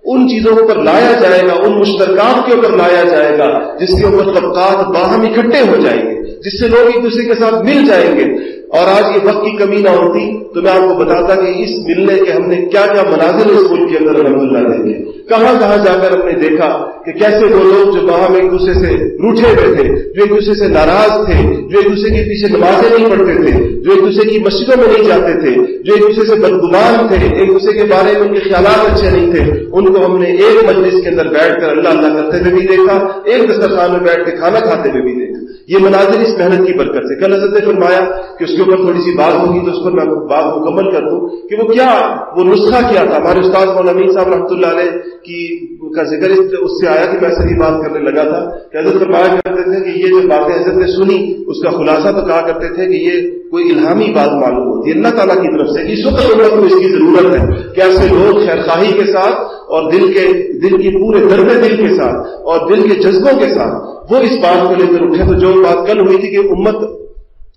ان چیزوں کے اوپر لایا جائے گا، ان مشترکات کے اوپر لایا جائے گا، جس کے اوپر طبقات باہم اکٹھے ہو جائیں گے، جس سے لوگ ایک دوسرے کے ساتھ مل جائیں گے۔ اور آج یہ وقت کی کمی نہ ہوتی تو میں آپ کو بتاتا کہ اس ملنے کے ہم نے کیا کیا مناظر اس ملک کے اندر الحمد اللہ دیکھے کہاں کہاں جا کر ہم نے دیکھا کہ کیسے وہ لوگ جو وہاں ایک دوسرے سے روٹے ہوئے تھے، جو ایک دوسرے سے ناراض تھے، جو ایک دوسرے کے پیچھے نمازیں نہیں پڑھتے تھے، جو ایک دوسرے کی مسجدوں میں نہیں جاتے تھے، جو ایک دوسرے سے بدگمان تھے، ایک دوسرے کے بارے میں ان کے خیالات اچھے نہیں تھے، ان کو ہم نے ایک مجلس کے اندر بیٹھ کر اللہ اللہ کرتے ہوئے بھی دیکھا، ایک دسترخوان میں بیٹھ کے کھانا کھاتے ہوئے بھی دیکھا۔ یہ مناظر اس محنت کی برکت سے۔ کل حضرت نے فرمایا کہ اس کے اوپر تھوڑی سی بات ہوگی تو اس پر میں بات مکمل کر دوں کہ وہ کیا، وہ نسخہ کیا تھا۔ ہمارے استاد مولامین صاحب رحمۃ اللہ علیہ کی کا ذکر اس سے آیا کہ میں صحیح بات کرنے لگا تھا کہ حضرت فرمایا کرتے تھے کہ یہ جو باتیں حضرت نے سنی، اس کا خلاصہ تو کہا کرتے تھے کہ یہ کوئی الہامی بات معلوم ہوتی ہے۔ اللہ تعالیٰ کی طرف سے اس وقت امت کو اس کی ضرورت ہے کہ ایسے لوگ خیر خواہی کے ساتھ اور دل کے دل کی پورے دربے دل کے ساتھ اور دل کے جذبوں کے ساتھ وہ اس بات کو لے کر اٹھے تو جو بات کل ہوئی تھی کہ امت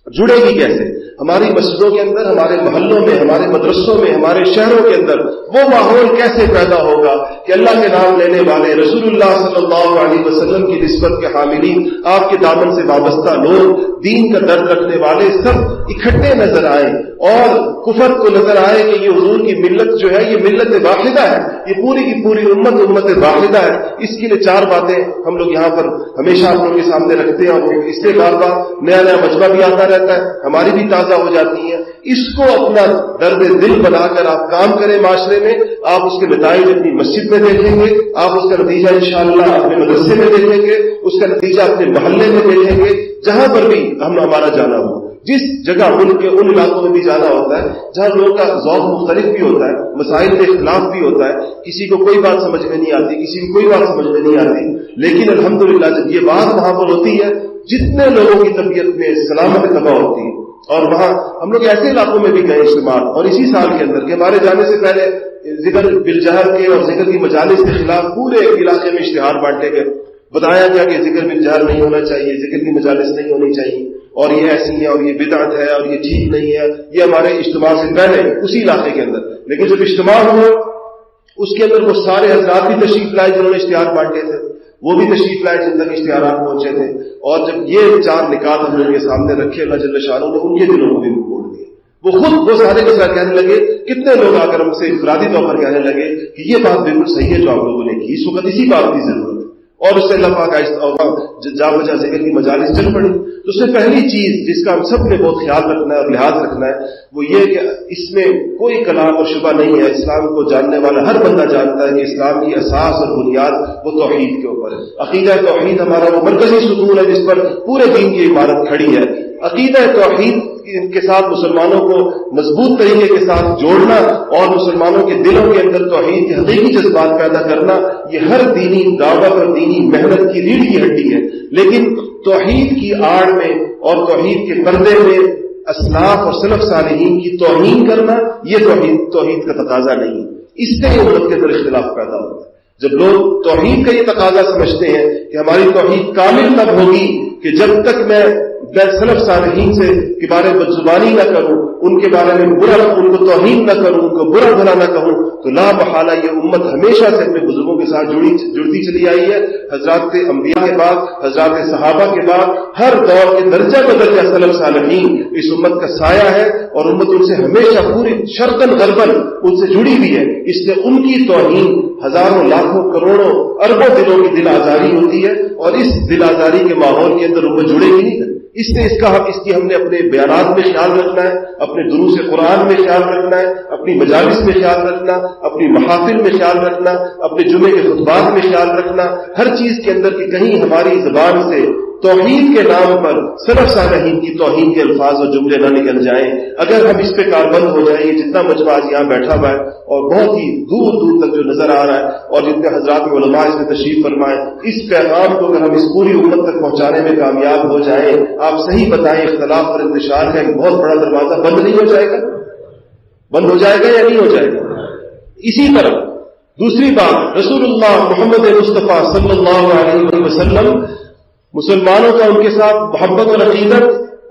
جڑے گی کیسے؟ ہماری مسجدوں کے اندر، ہمارے محلوں میں، ہمارے مدرسوں میں، ہمارے شہروں کے اندر وہ ماحول کیسے پیدا ہوگا کہ اللہ کے نام لینے والے رسول اللہ صلی اللہ علیہ وسلم کی نسبت کے حاملین، آپ کے دامن سے وابستہ لوگ، دین کا درد رکھنے والے سب اکٹھے نظر آئے اور کفر کو نظر آئے کہ یہ حضور کی ملت جو ہے، یہ ملت واحدہ ہے، یہ پوری کی پوری امت امت واحدہ ہے۔ اس کے لیے چار باتیں ہم لوگ یہاں پر ہمیشہ آپ لوگوں کے سامنے رکھتے ہیں اور اس سے بار بار نیا نیا مجمع بھی آتا رہتا ہے، ہماری بھی تازہ ہو جاتی ہیں۔ اس کو اپنا درد دل بنا کر آپ کام کریں معاشرے میں، آپ اس کے نتائج اپنی مسجد میں دیکھیں گے، آپ اس کا نتیجہ انشاءاللہ اپنے مدرسے میں دیکھیں گے، اس کا نتیجہ اپنے محلے میں دیکھیں گے، جہاں پر بھی ہم ہمارا جانا ہو۔ جس جگہ ملک کے، ان علاقوں میں بھی جانا ہوتا ہے، جہاں لوگوں کا ذوق مختلف بھی ہوتا ہے، مسائل کے اختلاف بھی ہوتا ہے، کسی کو کوئی بات سمجھ میں نہیں آتی، کسی کو کوئی بات سمجھ میں نہیں آتی۔ لیکن الحمدللہ جب یہ بات وہاں پر ہوتی ہے، جتنے لوگوں کی طبیعت میں سلامت تباہ ہوتی ہے اور وہاں ہم لوگ ایسے علاقوں میں بھی گئے اجتماع اور اسی سال کے اندر کہ ہمارے جانے سے پہلے ذکر بلجہر کے اور ذکر کی مجالس کے خلاف پورے علاقے میں اشتہار بانٹے گئے۔ بتایا گیا کہ ذکر بلجہر نہیں ہونا چاہیے، ذکر کی مجالس نہیں ہونی چاہیے۔ اور یہ ایسی ہے اور یہ بدعت ہے اور یہ ٹھیک نہیں ہے۔ یہ ہمارے اجتماع سے پہلے اسی علاقے کے اندر۔ لیکن جب اجتماع ہوا، اس کے اندر وہ سارے حضرات بھی تشریف لائے جنہوں نے اشتہار بانٹے تھے۔ وہ بھی تشریف لائے جن تک اشتہارات پہنچے تھے۔ اور جب یہ چار نکات ہم نے سامنے رکھے اللہ جل شاہوں نے ان کے دلوں کو بھی موڑ دیا۔ وہ خود وہ سارے کے ساتھ کہنے لگے، کتنے لوگ آ کر ہم سے انفرادی طور پر کہنے لگے کہ یہ بات بالکل صحیح ہے جو آپ لوگوں نے کی، اس وقت اسی بات کی ضرورت ہے۔ اور اس سے اللہ پاک جا بجا ذکر کی مجالس چل پڑی تو اس سے پہلی چیز جس کا ہم سب نے بہت خیال رکھنا ہے اور لحاظ رکھنا ہے، وہ یہ کہ اس میں کوئی کلام اور شبہ نہیں ہے۔ اسلام کو جاننے والا ہر بندہ جانتا ہے کہ اسلام کی اساس اور بنیاد وہ توحید کے اوپر ہے۔ عقیدہ توحید ہمارا وہ مرکزی ستون ہے جس پر پورے دین کی عمارت کھڑی ہے۔ عقیدہ توحید کے ساتھ مسلمانوں کو مضبوط طریقے کے ساتھ جوڑنا اور مسلمانوں کے دلوں کے اندر توحید کے حقیقی جذبات پیدا کرنا، یہ ہر دینی دعوت اور دینی محنت کی ریڑھ کی ہڈی ہے۔ لیکن توحید کی آڑ میں اور توحید کے پردے میں اسلاف اور صنف صالحین کی توہین کرنا، یہ توحید توحید کا تقاضا نہیں اس سے امت کے اندر اختلاف پیدا ہوتا ہے۔ جب لوگ توحید کا یہ تقاضا سمجھتے ہیں کہ ہماری توحید کامل تب ہوگی کہ جب تک میں میں سلف صالحین سے کے بارے میں زبانی نہ کروں، ان کے بارے میں برا، ان کو توہین نہ کروں، ان کو برا بھلا نہ کہوں، تو لا محالہ، یہ امت ہمیشہ سے اپنے بزرگوں کے ساتھ جڑی، جڑتی چلی آئی ہے۔ حضرات انبیاء کے بعد، حضرات صحابہ کے بعد، ہر دور کے درجہ بدرجہ سلف صالحین اس امت کا سایہ ہے اور امت ان سے ہمیشہ پوری شرطن غربن ان سے جڑی ہوئی ہے۔ اس سے ان کی توہین ہزاروں، لاکھوں، کروڑوں، اربوں دلوں کی دل آزاری ہوتی ہے اور اس دل آزاری کے ماحول کے اندر امت جڑے گی نہیں اس سے اس کا اس کی ہم نے اپنے بیانات میں خیال رکھنا ہے، اپنے دروس قرآن میں خیال رکھنا ہے، اپنی مجالس میں خیال رکھنا، اپنی محافل میں خیال رکھنا، اپنے جمعے کے خطبات میں خیال رکھنا، ہر چیز کے اندر کہ کہیں ہماری زبان سے توحید کے نام پر صرف صالحین کی توہین کے الفاظ اور جملے نہ نکل جائیں۔ اگر ہم اس پہ کاربند ہو جائیں گے جتنا مجموعہ آج یہاں بیٹھا ہوا ہے اور بہت ہی دور دور تک جو نظر آ رہا ہے اور جتنے حضرات علماء اس میں تشریف فرمائیں، اس پیغام کو اگر ہم اس پوری امت تک پہنچانے میں کامیاب ہو جائیں، آپ صحیح بتائیں، اختلاف اور انتشار کا ایک بہت بڑا دروازہ بند نہیں ہو جائے گا؟ بند ہو جائے گا یا نہیں ہو جائے گا؟ اسی طرح دوسری بات، رسول اللہ محمد مصطفیٰ صلی اللہ علیہ وسلم مسلمانوں کا ان کے ساتھ محبت اور عقیدت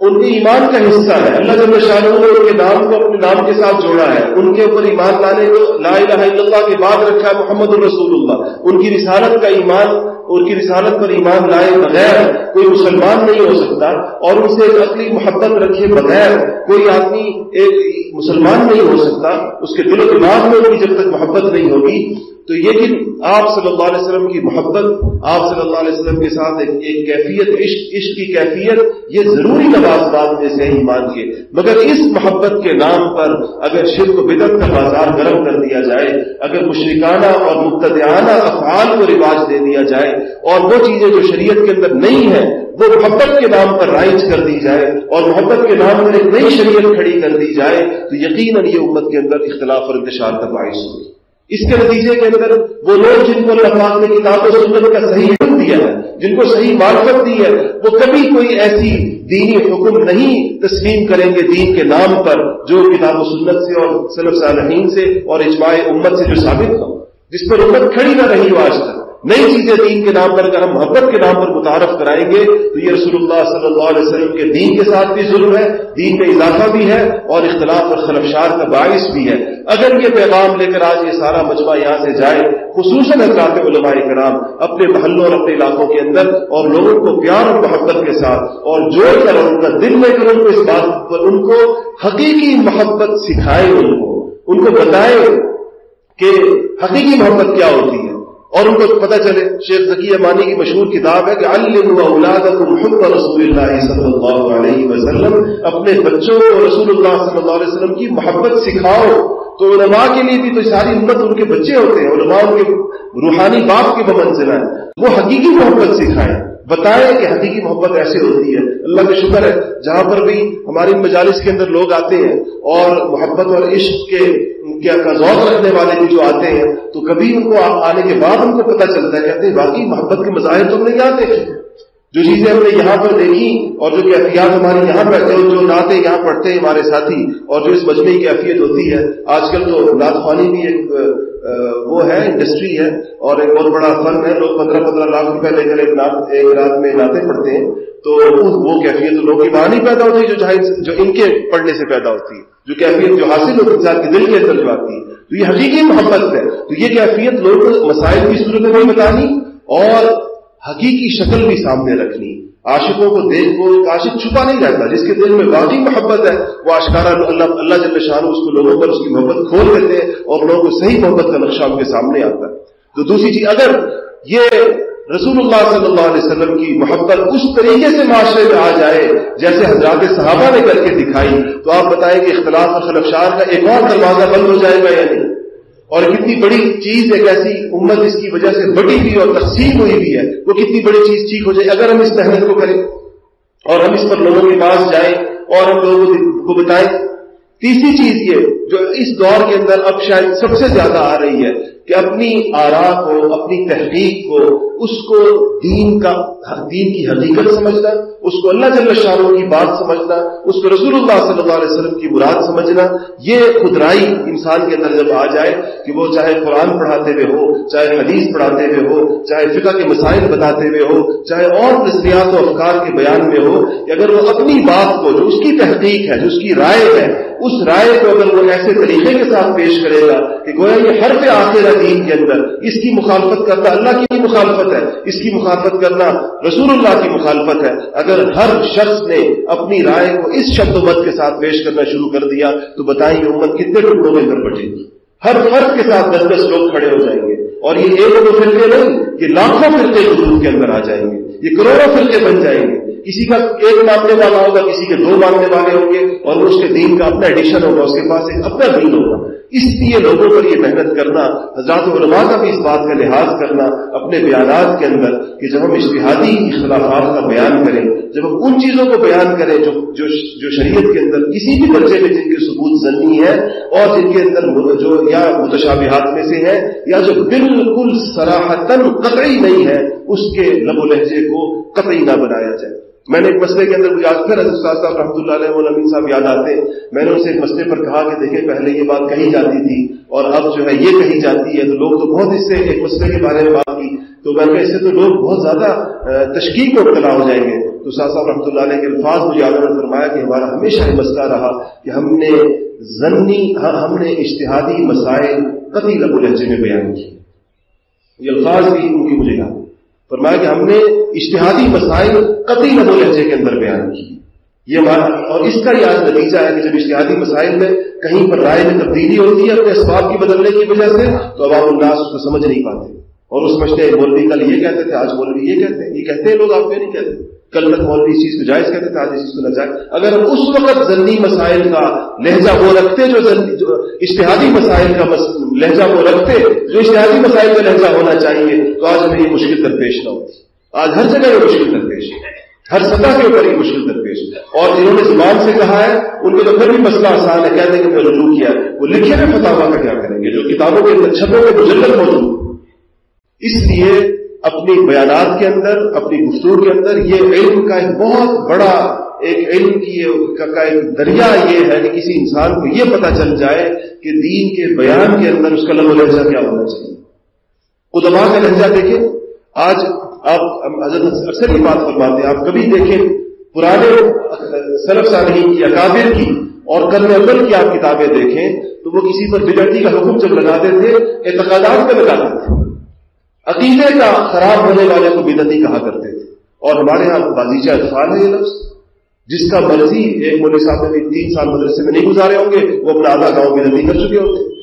ان کے ایمان کا حصہ ہے۔ اللہ جب شاہ نے ان کے نام کو اپنے نام کے ساتھ جوڑا ہے۔ ان کے اوپر ایمان لانے کو لا الہ الا اللہ کے بعد رکھا ہے محمد الرسول اللہ۔ ان کی رسالت کا ایمان ان کی رسالت پر ایمان لائے بغیر کوئی مسلمان نہیں ہو سکتا اور ان سے ایک عقلی محبت رکھے بغیر کوئی آدمی ایک مسلمان نہیں ہو سکتا اس کے دل و دماغ میں ان کی جب تک محبت نہیں ہوگی تو لیکن آپ صلی اللہ علیہ وسلم کی محبت آپ صلی اللہ علیہ وسلم کے ساتھ ایک, ایک کیفیت عشق عشق کی کیفیت یہ ضروری بات میں سے ایمان کے۔ مگر اس محبت کے نام پر اگر شرک و بدت کا بازار گرم کر دیا جائے اگر مشرکانہ اور مبتدیانہ افعال کو رواج دے دیا جائے اور وہ چیزیں جو شریعت کے اندر نہیں ہیں، وہ محبت کے نام پر رائج کر دی جائے اور محبت کے نام پر ایک نئی شریعت کھڑی کر دی جائے تو یقیناً یہ امت کے اندر اختلاف اور انتشار کا باعث ہوگی اس کے نتیجے کے اندر وہ لوگ جن کو اللہ پاک نے کتاب و سنت کا صحیح حکم دیا ہے، جن کو صحیح معرفت دی ہے، وہ کبھی کوئی ایسی دینی حکم نہیں تسلیم کریں گے دین کے نام پر جو کتاب و سنت سے اور صنف صالحین سے اور اجماع امت سے جو ثابت ہو جس پر امت کھڑی نہ رہی ہو آج تک۔ نئی چیزیں دین کے نام پر اگر ہم محبت کے نام پر متعارف کرائیں گے، تو یہ رسول اللہ صلی اللہ علیہ وسلم کے دین کے ساتھ بھی ظلم ہے، دین میں اضافہ بھی ہے اور اختلاف اور خلفشار کا باعث بھی ہے۔ اگر یہ پیغام لے کر آج یہ سارا مجمع یہاں سے جائے، خصوصاً حضرات علماء کرام، اپنے محلوں اور اپنے علاقوں کے اندر اور لوگوں کو پیار اور محبت کے ساتھ اور جوڑ کر ان کا دل لے کر ان کو اس بات پر ان کو حقیقی محبت سکھائے، ان کو ان کو بتائے کہ حقیقی محبت کیا ہوتی ہے۔ اور ان کو پتہ چلے، شیخ ذکی امانی کی مشہور کتاب ہے کہ اولاد محمد رسول اللہ صلی اللہ علیہ وسلم، اپنے بچوں کو رسول اللہ صلی اللہ علیہ وسلم کی محبت سکھاؤ۔ تو علماء کے لیے بھی تو ساری امت ان کے بچے ہوتے ہیں، علماء ان کے روحانی باپ کے بمنزلہ ہے وہ حقیقی محبت سکھائیں۔ بتائیں کہ حقیقی محبت ایسے ہوتی ہے۔ اللہ کا شکر ہے۔ جہاں پر بھی ہماری مجالس کے اندر لوگ آتے ہیں اور محبت اور عشق کے کیا ذوق رکھنے والے بھی جو آتے ہیں، تو کبھی ان کو آنے کے بعد ان کو پتہ چلتا ہے کہتے ہیں باقی محبت کے مظاہر تو ہم نے یہاں دیکھے۔ جو چیزیں ہم نے یہاں پر دیکھی اور جو کیفیات ہماری یہاں پہ جو نعتیں یہاں پڑھتے ہیں ہمارے ساتھی اور جو اس مجموعی کیفیت ہوتی ہے، آج کل تو نعت خوانی بھی ایک وہ ہے، انڈسٹری ہے اور ایک بہت بڑا فن ہے، لوگ پندرہ پندرہ لاکھ روپے لے کر ایک ایک رات میں نعتیں پڑھتے ہیں۔ تو وہ کیفیت لوگوں کی وہاں نہیں پیدا ہوتی جو چاہے، جو ان کے پڑھنے سے پیدا ہوتی ہے، جو کیفیت جو حاصل ہوتی ہے انسان کے دل کے اندر جو آتی ہے۔ تو یہ حقیقی محبت ہے۔ تو یہ کیفیت لوگ مسائل کی صورت میں بتانی اور حقیقی شکل بھی سامنے رکھنی۔ عاشقوں کو دیکھ کو عاشق چھپا نہیں رہتا جس کے دل میں واقعی محبت ہے، وہ آشکارا اللہ اللہ جب شان اس کو لوگوں پر اس کی محبت کھول دیتے ہیں اور لوگوں کو صحیح محبت کا نقشہ ان کے سامنے آتا ہے۔ تو دوسری چیز، اگر یہ رسول اللہ صلی اللہ علیہ وسلم کی محبت اس طریقے سے معاشرے میں آ جائے جیسے حضرات صحابہ نے کر کے دکھائی، تو آپ بتائیں کہ اختلاف اور خلفشار کا ایک اور دروازہ بند ہو جائے گا یا نہیں؟ اور کتنی بڑی چیز ایک ایسی امت اس کی وجہ سے بڑی ہوئی اور تقسیم ہوئی بھی ہے، وہ کتنی بڑی چیز ٹھیک ہو جائے اگر ہم اس محنت کو کریں اور ہم اس پر لوگوں کے پاس جائیں اور ہم لوگوں کو بتائیں۔ تیسری چیز یہ جو اس دور کے اندر اب شاید سب سے زیادہ آ رہی ہے کہ اپنی آرا کو، اپنی تحقیق کو، اس کو دین کا دین کی حقیقت سمجھنا اس کو اللہ جل شاہوں کی بات سمجھنا، اس کو رسول اللہ صلی اللہ علیہ وسلم کی مراد سمجھنا، یہ خدرائی انسان کے اندر جب آ جائے کہ وہ چاہے قرآن پڑھاتے ہوئے ہو، چاہے حدیث پڑھاتے ہوئے ہو، چاہے فقہ کے مسائل بتاتے ہوئے ہو، چاہے اور نظریات و افکار کے بیان میں ہو، کہ اگر وہ اپنی بات کو جو اس کی تحقیق ہے، جو اس کی رائے ہے، اس رائے کو اگر وہ ایسے طریقے کے ساتھ پیش کرے گا کہ گویا یہ ہر پہ آخر دین کے اندر اس کی مخالفت کرنا اللہ کی مخالفت ہے، اس کی مخالفت کرنا رسول اللہ کی مخالفت ہے، اگر ہر شخص نے اپنی رائے کو اس شبد و مت کے ساتھ پیش کرنا شروع کر دیا، تو بتائیے امت کتنے ٹکڑوں میں اندر بٹے گی ہر فرق کے ساتھ دس دس لوگ کھڑے ہو جائیں گے اور یہ ایک دو فرقے نہیں، یہ لاکھوں فرقے حدود کے اندر آ جائیں گے۔ یہ کروڑوں فرقے بن جائیں گے۔ کسی کا ایک ماننے والا ہوگا کسی کے دو ماننے والے ہوں گے اور اس کے دین کا اپنا ایڈیشن ہوگا اس کے پاس ایک اپنا دین ہوگا۔ اس لیے لوگوں پر یہ محنت کرنا حضرات علماء کا بھی اس بات کا لحاظ کرنا اپنے بیانات کے اندر کہ جب ہم اشتہادی اختلافات کا بیان کریں جب ہم ان چیزوں کو بیان کریں جو جو, جو شریعت کے اندر کسی بھی بچے میں جن کے ثبوت ضنی ہے اور جن کے اندر جو یا متشابہات میں سے ہے یا جو بالکل سراہتن قطعی نہیں ہے اس کے لب و لہجے کو قطعی نہ بنایا جائے۔ میں نے ایک مسئلے کے اندر یاد پھر حضرت صاحب رحمۃ اللہ علیہ نبی صاحب یاد آتے۔ میں نے اسے ایک مسئلے پر کہا کہ دیکھیں، پہلے یہ بات کہی جاتی تھی اور اب جو ہے یہ کہی جاتی ہے۔ تو لوگ تو بہت اس سے ایک مسئلے کے بارے میں بات کی۔ تو میں نے اس سے تو لوگ بہت زیادہ تشکیل کو اطلاع ہو جائیں گے۔ تو صاحب صاحب رحمۃ اللہ علیہ کے الفاظ مجھے یاد نے فرمایا کہ ہمارا ہمیشہ یہ مسئلہ رہا کہ ہم نے ضنی ہاں، ہم نے اشتہادی مسائل قطعی لب لہجے میں بیان کیے۔ یہ الفاظ بھی ان کی مجھے یاد فرمایا کہ ہم نے اشتہادی مسائل قطعی نبو لہجے کے اندر بیان کی۔ یہ اور اس کا یہ نتیجہ ہے کہ جب اشتہادی مسائل میں کہیں پر رائے میں تبدیلی ہوتی ہے اپنے اسباب کی بدلنے کی وجہ سے تو عوام الناس اس کو سمجھ نہیں پاتے۔ اور اس مشتے مولوی کل یہ کہتے تھے، آج مولوی یہ کہتے ہیں، یہ کہتے ہیں، لوگ آپ کو نہیں کہتے۔ کل تک مولوی اس چیز کو جائز کہتے تھے، آج اس چیز کو نہ اگر ہم اس وقت زنی مسائل کا لہجہ وہ رکھتے جو اشتہادی مسائل کا لہجہ وہ رکھتے، جو اشتہادی مسائل کا لہجہ ہونا چاہیے، تو آج ہمیں یہ مشکل درپیش نہ ہوتی۔ آج ہر جگہ یہ مشکل درپیش ہے۔ ہر سطح کے اوپر یہ مشکل درپیش ہے۔ اور جنہوں نے زبان سے کہا ہے، ان کو تو پھر بھی مسئلہ آسان ہے، کہتے ہیں کہ میں رجوع کیا وہ لکھے میں فتح کا کیا کریں گے؟ جو کتابوں کے اندر چھپوں میں مجلد موجود۔ اس لیے اپنی بیانات کے اندر، اپنی گفتگو کے اندر یہ علم کا ایک بہت بڑا ایک علم کی کا ایک دریا یہ ہے کہ کسی انسان کو یہ پتا چل جائے کہ دین کے بیان کے اندر اس کا لب و لہجہ کیا ہونا چاہیے۔ قدما کا لہجہ دیکھیں۔ آج آپ حضرت اکثر یہ بات فرماتے ہیں۔ آپ کبھی دیکھیں پرانے سرف صالحین کی، اکابر کی اور کرنے اول کی آپ کتابیں دیکھیں تو وہ کسی پر بگڑتی کا حکم جب لگاتے تھے، اعتقادات میں لگاتے تھے۔ عقیدے کا خراب ہونے والے کو بدتی کہا کرتے تھے۔ اور ہمارے یہاں بازیچہ اطفال ہے یہ لفظ، جس کا مرضی ایک مولوی صاحب نے تین سال مدرسے میں نہیں گزارے ہوں گے، وہ اپنا آدھا گاؤں بدتی کر چکے ہوتے۔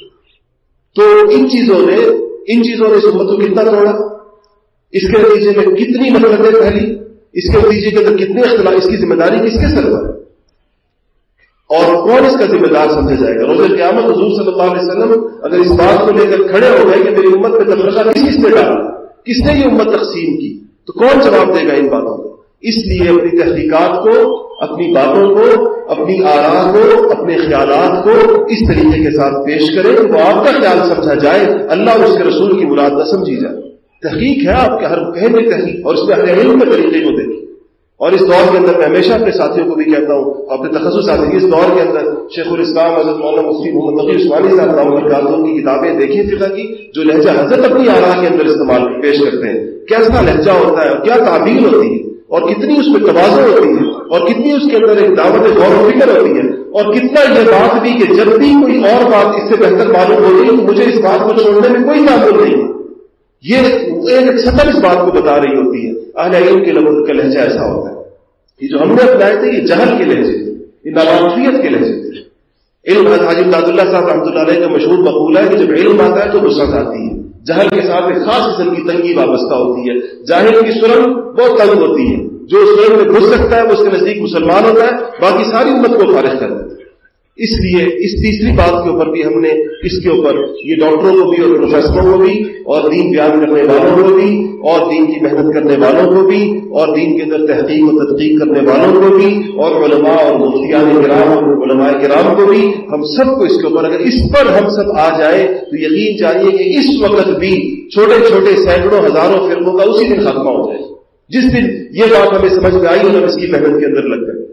تو ان چیزوں نے، ان چیزوں نے اس امت کو کتنا توڑا؟ اس کے نتیجے میں کتنی نفرتیں پھیلی اس کے نتیجے کے اندر کتنے اختلاف، اس کی ذمہ داری کس کے سر پر ہے؟ اور کون اس کا ذمہ دار سمجھا جائے گا؟ روز قیامت حضور صلی اللہ علیہ وسلم اگر اس بات کو لے کر کھڑے ہو گئے کہ میری امت میں تفرقہ کس نے ڈالا؟ کس نے یہ امت تقسیم کی؟ تو کون جواب دے گا ان باتوں کو؟ اس لیے اپنی تحقیقات کو، اپنی باتوں کو، اپنی آرا کو، اپنے خیالات کو اس طریقے کے ساتھ پیش کریں وہ آپ کا خیال سمجھا جائے، اللہ اور اس کے رسول کی مراد نہ سمجھی جائے۔ تحقیق ہے آپ کے ہر کہے میں تحقیق اور اس میں ہر علم کے طریقے کو دیکھیں۔ اور اس دور کے اندر میں ہمیشہ اپنے ساتھیوں کو بھی کہتا ہوں، اپنے تخصص آتے ہیں اس دور کے اندر شیخ الاسلام حضرت مولانا مفتی محمد عثمانی صاحب کی کتابیں دیکھیں فقہ کی، جو لہجہ حضرت اپنی آرا کے اندر استعمال پیش کرتے ہیں۔ کیسا لہجہ ہوتا ہے؟ کیا تعبیر ہوتی ہے؟ اور کتنی اس میں توازن ہوتی ہے؟ اور کتنی اس کے اندر ایک دعوت غور و فکر ہوتی ہے؟ اور کتنا یہ بات بھی کہ جب بھی کوئی اور بات اس سے بہتر معلوم ہوتی ہے، تو مجھے اس بات کو چھوڑنے میں کوئی تعلق نہیں یہ ایک سطر اس بات کو بتا رہی ہوتی ہے۔ اہل علم کے لوگوں کا لہجہ ایسا ہوتا ہے یہ جو ہم نے اپنائے تھے یہ جہل کے لہجے، یہ نوافیت کے لہجے۔ تھے علم حاجی امداد اللہ صاحب رحمۃ اللہ علیہ کا مشہور مقول ہے کہ جب علم آتا ہے تو غصہ آتی ہے۔ جہل کے ساتھ ایک خاص قسم کی تنگی وابستہ ہوتی ہے۔ جاہل کی سرنگ بہت تنگ ہوتی ہے۔ جو سورج میں گھس سکتا ہے، وہ اس کے نزدیک مسلمان ہوتا ہے، باقی ساری امت کو فارغ کر دیتا ہے۔ اس لیے اس تیسری بات کے اوپر بھی ہم نے اس کے اوپر یہ ڈاکٹروں کو بھی اور پروفیسروں کو بھی اور دین بیان کرنے والوں کو بھی اور دین کی محنت کرنے والوں کو بھی اور دین کے اندر تحقیق و تدقیق کرنے والوں کو بھی اور علماء اور مفتیان کرام اور علماء کرام کو بھی ہم سب کو اس کے اوپر اگر اس پر ہم سب آ جائیں تو یقین چاہیے کہ اس وقت بھی چھوٹے چھوٹے سینکڑوں ہزاروں فرموں کا اسی دن خاتمہ ہو جائے۔ جس دن یہ بات ہمیں سمجھ میں آئی اور ہم اس کی محنت کے اندر لگ گئے۔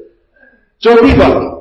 چوتھی بات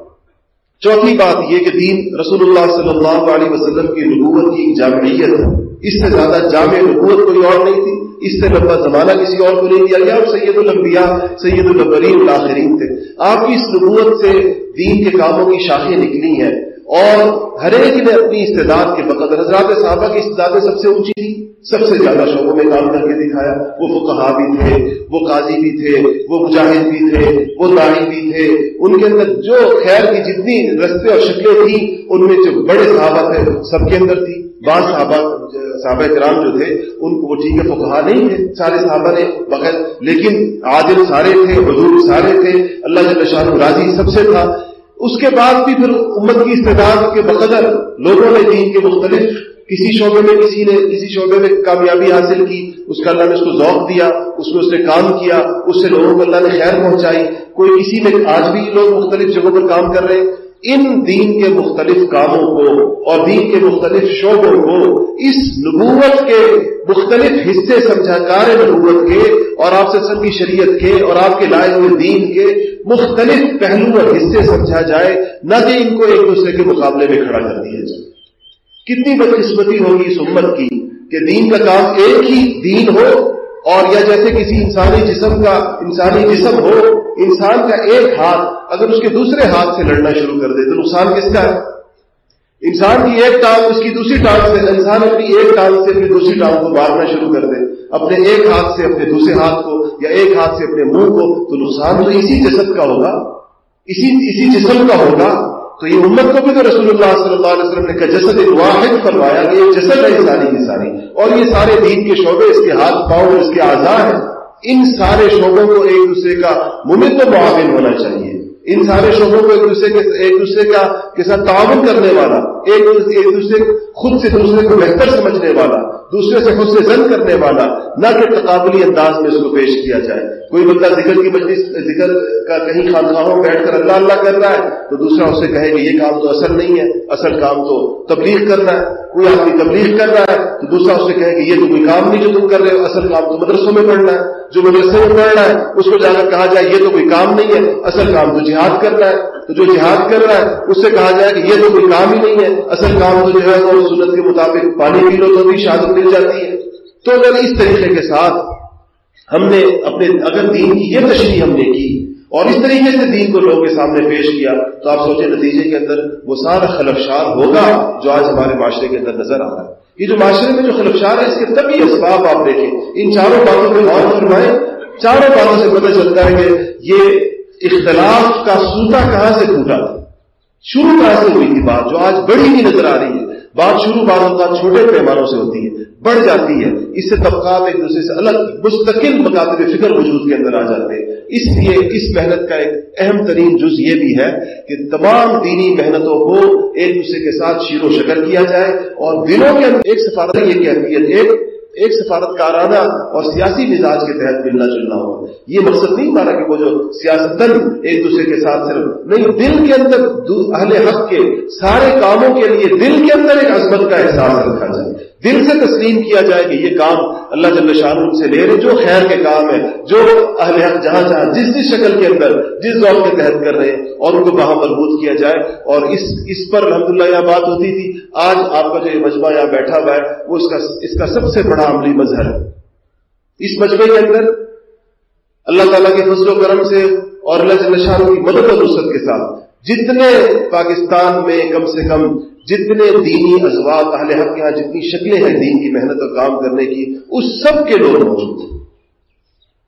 چوتھی بات یہ کہ دین رسول اللہ صلی اللہ علیہ وسلم کی نبوت کی جامعیت ہے۔ اس سے زیادہ جامع نبوت کوئی اور نہیں تھی۔ اس سے لمبا زمانہ کسی اور کو نہیں دیا گیا۔ اور سید الانبیاء، سید البرین الاخرین تھے۔ آپ کی اس نبوت سے دین کے کاموں کی شاخیں نکلی ہیں۔ اور ہر ایک نے اپنی استعداد کے بقدر، حضرات صحابہ کی استعدادیں سب سے اونچی تھی سب سے زیادہ شعبوں میں کام کر کے دکھایا۔ وہ فقہا بھی تھے، وہ قاضی بھی تھے، وہ مجاہد بھی تھے، وہ داڑھی بھی تھے۔ ان کے اندر جو خیر کی جتنی رستے اور شکلیں تھیں، ان میں جو بڑے صحابہ تھے، سب کے اندر تھی۔ بعض صحابہ صحابہ کرام جو تھے، ان کو وہ ٹھیک ہے، فقہا نہیں تھے۔ سارے صحابہ نے بغیر، لیکن عادل سارے تھے بزرگ سارے تھے۔ اللہ جل شاہ راضی سب سے تھا۔ اس کے بعد بھی پھر امت کی استعداد کے بقدر لوگوں نے دین کے مختلف کسی شعبے میں کسی نے کسی شعبے میں کامیابی حاصل کی، اس کا اللہ نے اس کو ذوق دیا، اس میں اس نے کام کیا، اس سے لوگوں کو اللہ نے خیر پہنچائی۔ کوئی کسی میں، آج بھی لوگ مختلف جگہوں پر کام کر رہے ہیں۔ ان دین کے مختلف کاموں کو اور دین کے مختلف شعبوں کو اس نبوت کے مختلف حصے سمجھا کار نبوت کے اور آپ سے سب کی شریعت کے اور آپ کے لائے ہوئے دین کے مختلف پہلو اور حصے سمجھا جائے، نہ کہ ان کو ایک دوسرے کے مقابلے میں کھڑا کر دیا جائے۔ کتنی بدقسمتی ہوگی اس امت کی کہ دین کا کام ایک ہی دین ہو اور یا جیسے کسی انسانی جسم کا انسانی جسم ہو، انسان کا ایک ہاتھ اگر اس کے دوسرے ہاتھ سے لڑنا شروع کر دے تو نقصان کس کا ہے؟ انسان کی ایک ٹانگ اس کی دوسری ٹانگ سے، انسان اپنی ایک ٹانگ سے اپنی دوسری ٹانگ کو مارنا شروع کر دے، اپنے ایک ہاتھ سے اپنے دوسرے ہاتھ کو یا ایک ہاتھ سے اپنے منہ کو، تو نقصان تو اسی جسد کا ہوگا، اسی اسی جسم کا ہوگا۔ تو یہ امت کو بھی تو رسول اللہ صلی اللہ علیہ وسلم نے کہا، جسد واحد فرمایا کہ یہ جسد ہے ساری کی ساری اور یہ سارے دین کے شعبے، اس کے ہاتھ پاؤں اس کے آزار ہیں۔ ان سارے شعبوں کو ایک دوسرے کا ممت و معاون ہونا چاہیے۔ ان سارے شعبوں کو ایک دوسرے کے، ایک دوسرے کا کے ساتھ تعاون کرنے والا، ایک دوسرے خود سے دوسرے کو بہتر سمجھنے والا، دوسرے سے خود سے زن کرنے والا، نہ کہ تقابلی انداز میں اس کو پیش کیا جائے۔ کوئی بندہ ذکر کی مجلس، ذکر کا کہیں خانخواہوں بیٹھ کر اللہ اللہ کر رہا ہے، تو دوسرا اس سے کہے کہ یہ کام تو اصل نہیں ہے، اصل کام تو تبلیغ کرنا ہے۔ کوئی آدمی تبلیغ کر رہا ہے، تو دوسرا اس سے کہے کہ یہ تو کوئی کام نہیں جو تم کر رہے ہو، اصل کام تو مدرسوں میں پڑھنا ہے۔ جو مدرسے میں پڑھنا ہے، اس کو جا کر کہا جائے، یہ تو کوئی کام نہیں ہے، اصل کام تو جہاد کرنا ہے۔ تو جو جہاد کر رہا ہے، اس سے کہا جائے کہ یہ تو کوئی کام ہی نہیں ہے۔ اصل کام تو جو ہے وہ سنت کے مطابق پانی پی لو تو بھی شہادت مل جاتی ہے۔ تو اگر اس طریقے کے ساتھ ہم نے اپنے، اگر دین کی یہ تشریح ہم نے کی اور اس طریقے سے دین کو لوگوں کے سامنے پیش کیا، تو آپ سوچیں نتیجے کے اندر وہ سارا خلفشار ہوگا جو آج ہمارے معاشرے کے اندر نظر آ رہا ہے۔ یہ جو معاشرے میں جو خلفشار ہے، اس کے تبھی اسباب آپ دیکھیں۔ ان چاروں باتوں کو غور فرمائیں، چاروں باتوں سے پتہ چلتا ہے کہ یہ اختلاف کا سوتا کہاں سے ٹوٹا؟ تھا شروع کہاں سے ہوئی تھی بات جو آج بڑی نہیں نظر آ رہی ہے؟ بات شروع بعض اوقات چھوٹے پیمانوں سے ہوتی ہے، بڑھ جاتی ہے، اس سے طبقات ایک دوسرے سے الگ، مستقل مکاتب فکر وجود کے اندر آ جاتے ہیں۔ اس لیے اس محنت کا ایک اہم ترین جز یہ بھی ہے کہ تمام دینی محنتوں کو ایک دوسرے کے ساتھ شیر و شکر کیا جائے اور دنوں کے اندر ایک سفارت یہ کہتی ہے ایک ایک سفارتکارانہ اور سیاسی مزاج کے تحت ملنا جلنا ہوگا یہ مقصد نہیں مانا کہ وہ جو سیاست ایک دوسرے کے ساتھ صرف نہیں، دل کے اندر اہل حق کے سارے کاموں کے لیے دل کے اندر ایک عظمت کا احساس رکھا جائے۔ دل سے تسلیم کیا جائے کہ یہ کام اللہ جل شاہ سے لے رہے جو خیر کے کام ہے جو اہل حق جہاں جہاں، جس جس شکل کے اندر، جس دور کے تحت کر رہے ہیں، اور ان کو وہاں مربوط کیا جائے۔ اور اس اس پر الحمدللہ یہ بات ہوتی تھی، آج آپ کا جو یہ مجمع یہاں بیٹھا ہوا ہے، وہ اس کا اس کا سب سے بڑا عملی مظہر ہے۔ اس مجمع کے اندر اللہ تعالیٰ کے فضل و کرم سے اور اللہ جل شاہ کی مدد و نصرت کے ساتھ جتنے پاکستان میں کم سے کم جتنے دینی ازواج اہل حق کے یہاں جتنی شکلیں ہیں دین کی محنت اور کام کرنے کی، اس سب کے لوگ موجود ہیں۔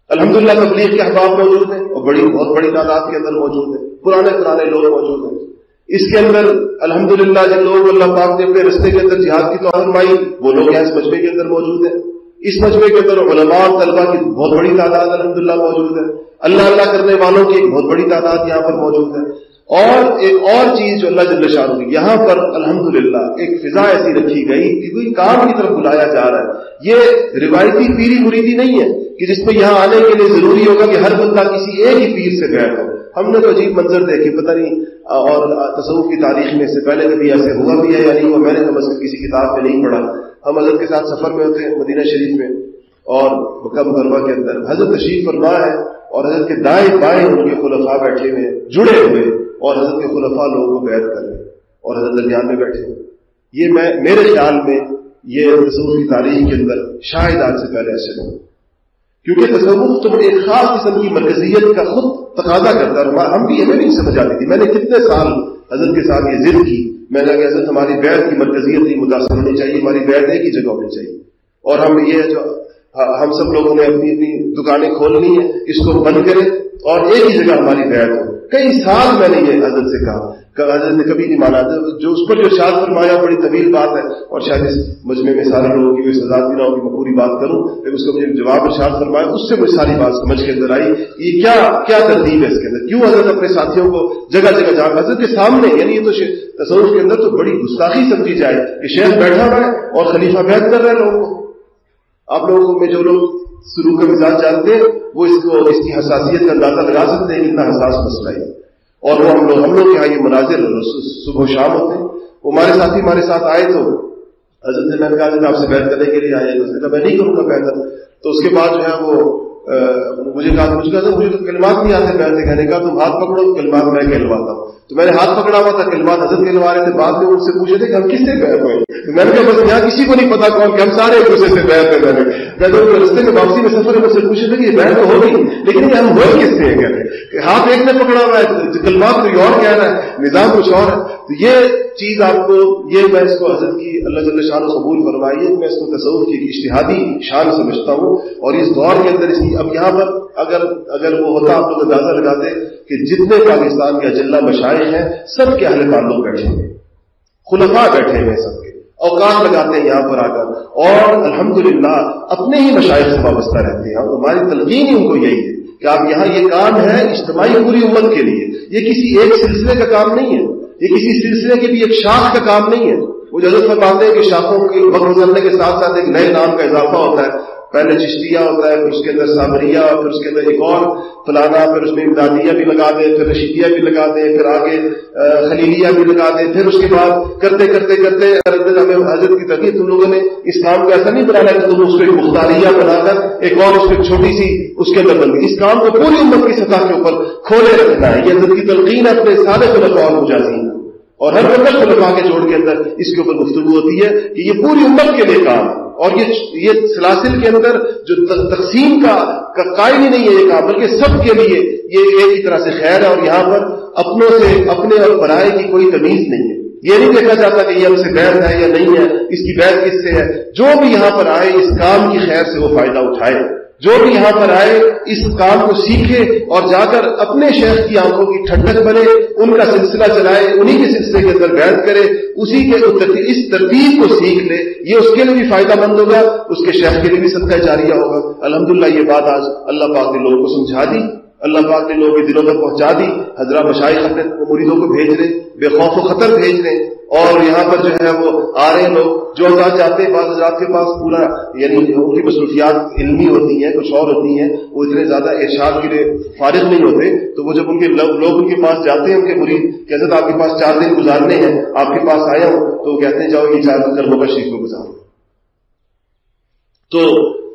الحمد للہ تبلیغ کے احباب موجود ہیں اور بڑی، بہت بڑی تعداد کے اندر موجود ہیں۔ پرانے پرانے لوگ موجود ہیں۔ اس کے اندر الحمد للہ جن لوگ اللہ پاک نے اپنے رستے کے اندر جہاد کی تو فرمائی، وہ لوگ یہاں اس مجمے کے اندر موجود ہیں۔ اس مجمے کے اندر علماء طلبا کی بہت بڑی تعداد الحمد للہ موجود ہے اللہ اللہ کرنے والوں کی ایک بہت بڑی تعداد یہاں پر موجود ہے اور ایک اور چیز جو اللہ جل شاہ یہاں پر الحمدللہ ایک فضا ایسی رکھی گئی کہ کوئی کام کی طرف بلایا جا رہا ہے۔ یہ روایتی پیری مریدی نہیں ہے کہ جس میں یہاں آنے کے لیے ضروری ہوگا کہ ہر بندہ کسی ایک ہی پیر سے بیٹھ ہو۔ ہم نے تو عجیب منظر دیکھے پتہ نہیں، اور تصور کی تاریخ میں سے پہلے کبھی ایسے ہوا بھی ہے یا نہیں ہوا، میں نے کم کسی کتاب میں نہیں پڑھا۔ ہم حضرت کے ساتھ سفر میں ہوتے ہیں، مدینہ شریف میں، اور مکہ مکرمہ کے اندر۔ حضرت تشریف فرما ہے، اور حضرت کے دائیں بائیں ان کے خلفاء بیٹھے ہوئے جڑے ہوئے اور حضرت کے خلفاء لوگوں کو بیعت کر رہے اور حضرت درمیان میں بیٹھے۔ یہ میں، میرے خیال میں یہ تصور کی تاریخ کے اندر شاید آج سے پہلے ایسے ہوں۔ کیونکہ تصور تو ایک خاص قسم کی مرکزیت کا خود تقاضا کرتا ہے ہم بھی ہمیں نہیں سمجھ آتی تھی۔ میں نے کتنے سال حضرت کے ساتھ یہ ضد کی۔ میں نے کہا، حضرت، ہماری بیعت کی مرکزیت نہیں، متاثر ہونی چاہیے، ہماری بیعت ایک ہی جگہ ہونی چاہیے۔ اور ہم یہ جو ہاں، ہم سب لوگوں نے اپنی اپنی دکانیں کھولنی ہے اس کو بند کریں اور ایک ہی جگہ ہماری بیعت ہو۔ کئی سال میں نے یہ حضرت سے کہا کہ حضرت نے کبھی نہیں مانا جو اس پر جو شاد فرمایا، بڑی طویل بات ہے، اور شاید اس مجمع میں سارے لوگوں کی کوئی سزا بھی نہ ہوگی میں پوری بات کروں، لیکن اس کو مجھے جواب ارشاد فرمایا، اس سے مجھے ساری بات سمجھ کے اندر آئی، یہ کیا کیا ترتیب ہے اس کے اندر؟ کیوں حضرت اپنے ساتھیوں کو جگہ جگہ جا، حضرت کے سامنے یعنی یہ تو تصور کے اندر تو بڑی گستاخی سمجھی جائے کہ شہر بیٹھا ہوا ہے اور خلیفہ بیٹھ کر رہے ہیں لوگوں کو۔ آپ لوگوں میں جو لوگ شروع کا مزاج جانتے ہیں، وہ اس کو اس کی حساسیت کا اندازہ لگا سکتے ہیں کتنا حساس مسئلہ ہے۔ اور وہ ہم لوگ ہم لوگ یہاں یہ مناظر صبح و شام ہوتے ہیں۔ وہ ہمارے ساتھی ہمارے ساتھ آئے تو حضرت نے میں نے کہا آپ سے بیٹھ کرنے کے لیے آئے اس نے کہا، میں نہیں کروں گا پیدل تو اس کے بعد جو ہے وہ مجھے کہا مجھے کہا مجھے تو کلمات نہیں آتے بیٹھنے کہنے کا تم ہاتھ پکڑو، کلمات میں کہلواتا ہوں تو میں نے ہاتھ پکڑا ہوا تھا، کلمات حضرت کہلوا رہے تھے بعد میں ان سے پوچھے تھے کہ ہم کس سے بیٹھ ہوئے۔ میں نے کہا، بس یہاں کسی کو نہیں پتا کون، کہ ہم سارے ایک دوسرے سے بیٹھ ہیں میں نے، میں رستے میں واپسی میں سفر مجھ سے پوچھے تھے کہ یہ بیٹھ تو ہوگی لیکن یہ ہم ہوئے کس سے؟ کہتے کہ ہاتھ ایک نے پکڑا ہوا ہے کلمات کوئی اور کہہ رہا ہے، نظام کچھ اور ہے۔ تو یہ چیز آپ کو، یہ میں اس کو حضرت کی اللہ جل شان و قبول فرمائیے، میں اس کو تصور کی اشتہادی شان سمجھتا ہوں۔ اور اس دور کے اندر اس کی اب یہاں پر اگر اگر وہ ہوتا آپ لوگ اندازہ لگاتے کہ جتنے پاکستان کے اجلّہ مشاعر ہیں، سب کے اہل تعلق بیٹھے ہیں۔ خلفاء بیٹھے ہوئے سب کے۔ اوقات لگاتے ہیں یہاں پر آ کر۔ اور الحمدللہ اپنے ہی مشاعر سے وابستہ رہتے ہیں۔ اور ہماری تلقین ہی ان کو یہی ہے کہ آپ یہاں یہ کام ہے اجتماعی پوری امت کے لیے۔ یہ کسی ایک سلسلے کا کام نہیں ہے۔ یہ کسی سلسلے کے بھی ایک شاخ کا کام نہیں ہے۔ وہ جلد فرماتے ہیں کہ شاخوں کے وقت گزرنے کے ساتھ ساتھ ایک نئے نام کا اضافہ ہوتا ہے۔ پہلے چشتیہ ہوتا ہے، پھر اس کے اندر سامریہ پھر اس کے اندر ایک اور فلانا، پھر اس میں امدادیہ بھی لگا دیں پھر رشیدیہ بھی لگا دیں پھر آگے خلیلیہ بھی لگا دیں پھر اس کے بعد کرتے کرتے کرتے ہمیں حضرت کی تقریب تم لوگوں نے اس کام کو ایسا نہیں بنانا کہ تم اس کو ایک مختاریہ بنا کر ایک اور اس کو چھوٹی سی اس کے اندر بن گئی اس کام کو پوری امت کی سطح کے اوپر کھولے رکھنا ہے۔ یہ حضرت کی تلقین اپنے سارے خلق اور مجازی اور ہر وقت خلفا کے جوڑ کے اندر اس کے اوپر گفتگو ہوتی ہے کہ یہ پوری امت کے لیے کام ہے۔ اور یہ یہ سلاسل کے اندر جو تقسیم کا قائم ہی نہیں ہے یہ کام، بلکہ سب کے لیے یہ ایک ہی طرح سے خیر ہے اور یہاں پر اپنوں سے اپنے اور برائے کی کوئی تمیز نہیں ہے۔ یہ نہیں دیکھا جاتا کہ یہ ہم سے بیت ہے یا نہیں ہے، اس کی بیت کس سے ہے۔ جو بھی یہاں پر آئے، اس کام کی خیر سے وہ فائدہ اٹھائے۔ جو بھی یہاں پر آئے، اس کام کو سیکھے اور جا کر اپنے شہر کی آنکھوں کی ٹھنڈک بنے، ان کا سلسلہ چلائے، انہی کے سلسلے کے اندر بیٹھ کرے، اسی کے اس ترتیب کو سیکھ لے، یہ اس کے لیے بھی فائدہ مند ہوگا، اس کے شہر کے لیے بھی صدقہ جاریہ ہوگا۔ الحمدللہ، یہ بات آج اللہ پاک نے لوگوں کو سمجھا دی، اللہ پاک نے لوگوں کے دلوں تک پہنچا دی حضرت مشاہد اپنے مریدوں کو بھیج رہے، بے خوف و خطر بھیج رہے۔ اور یہاں پر جو ہے وہ آ رہے ہیں لوگ، جو حضرات جاتے ہیں، بعض حضرات کے پاس پورا یعنی ان کی مصروفیات علمی ہوتی ہیں، کچھ اور ہوتی ہیں، وہ اتنے زیادہ ارشاد کے لیے فارغ نہیں ہوتے۔ تو وہ جب ان کے لوگ ان کے پاس جاتے ہیں، ان کے مرید، کہ حضرت آپ کے پاس چار دن گزارنے ہیں، آپ کے پاس آیا ہوں، تو وہ کہتے ہیں، جاؤ، یہ چار دن کرموں کا شریف میں گزارو تو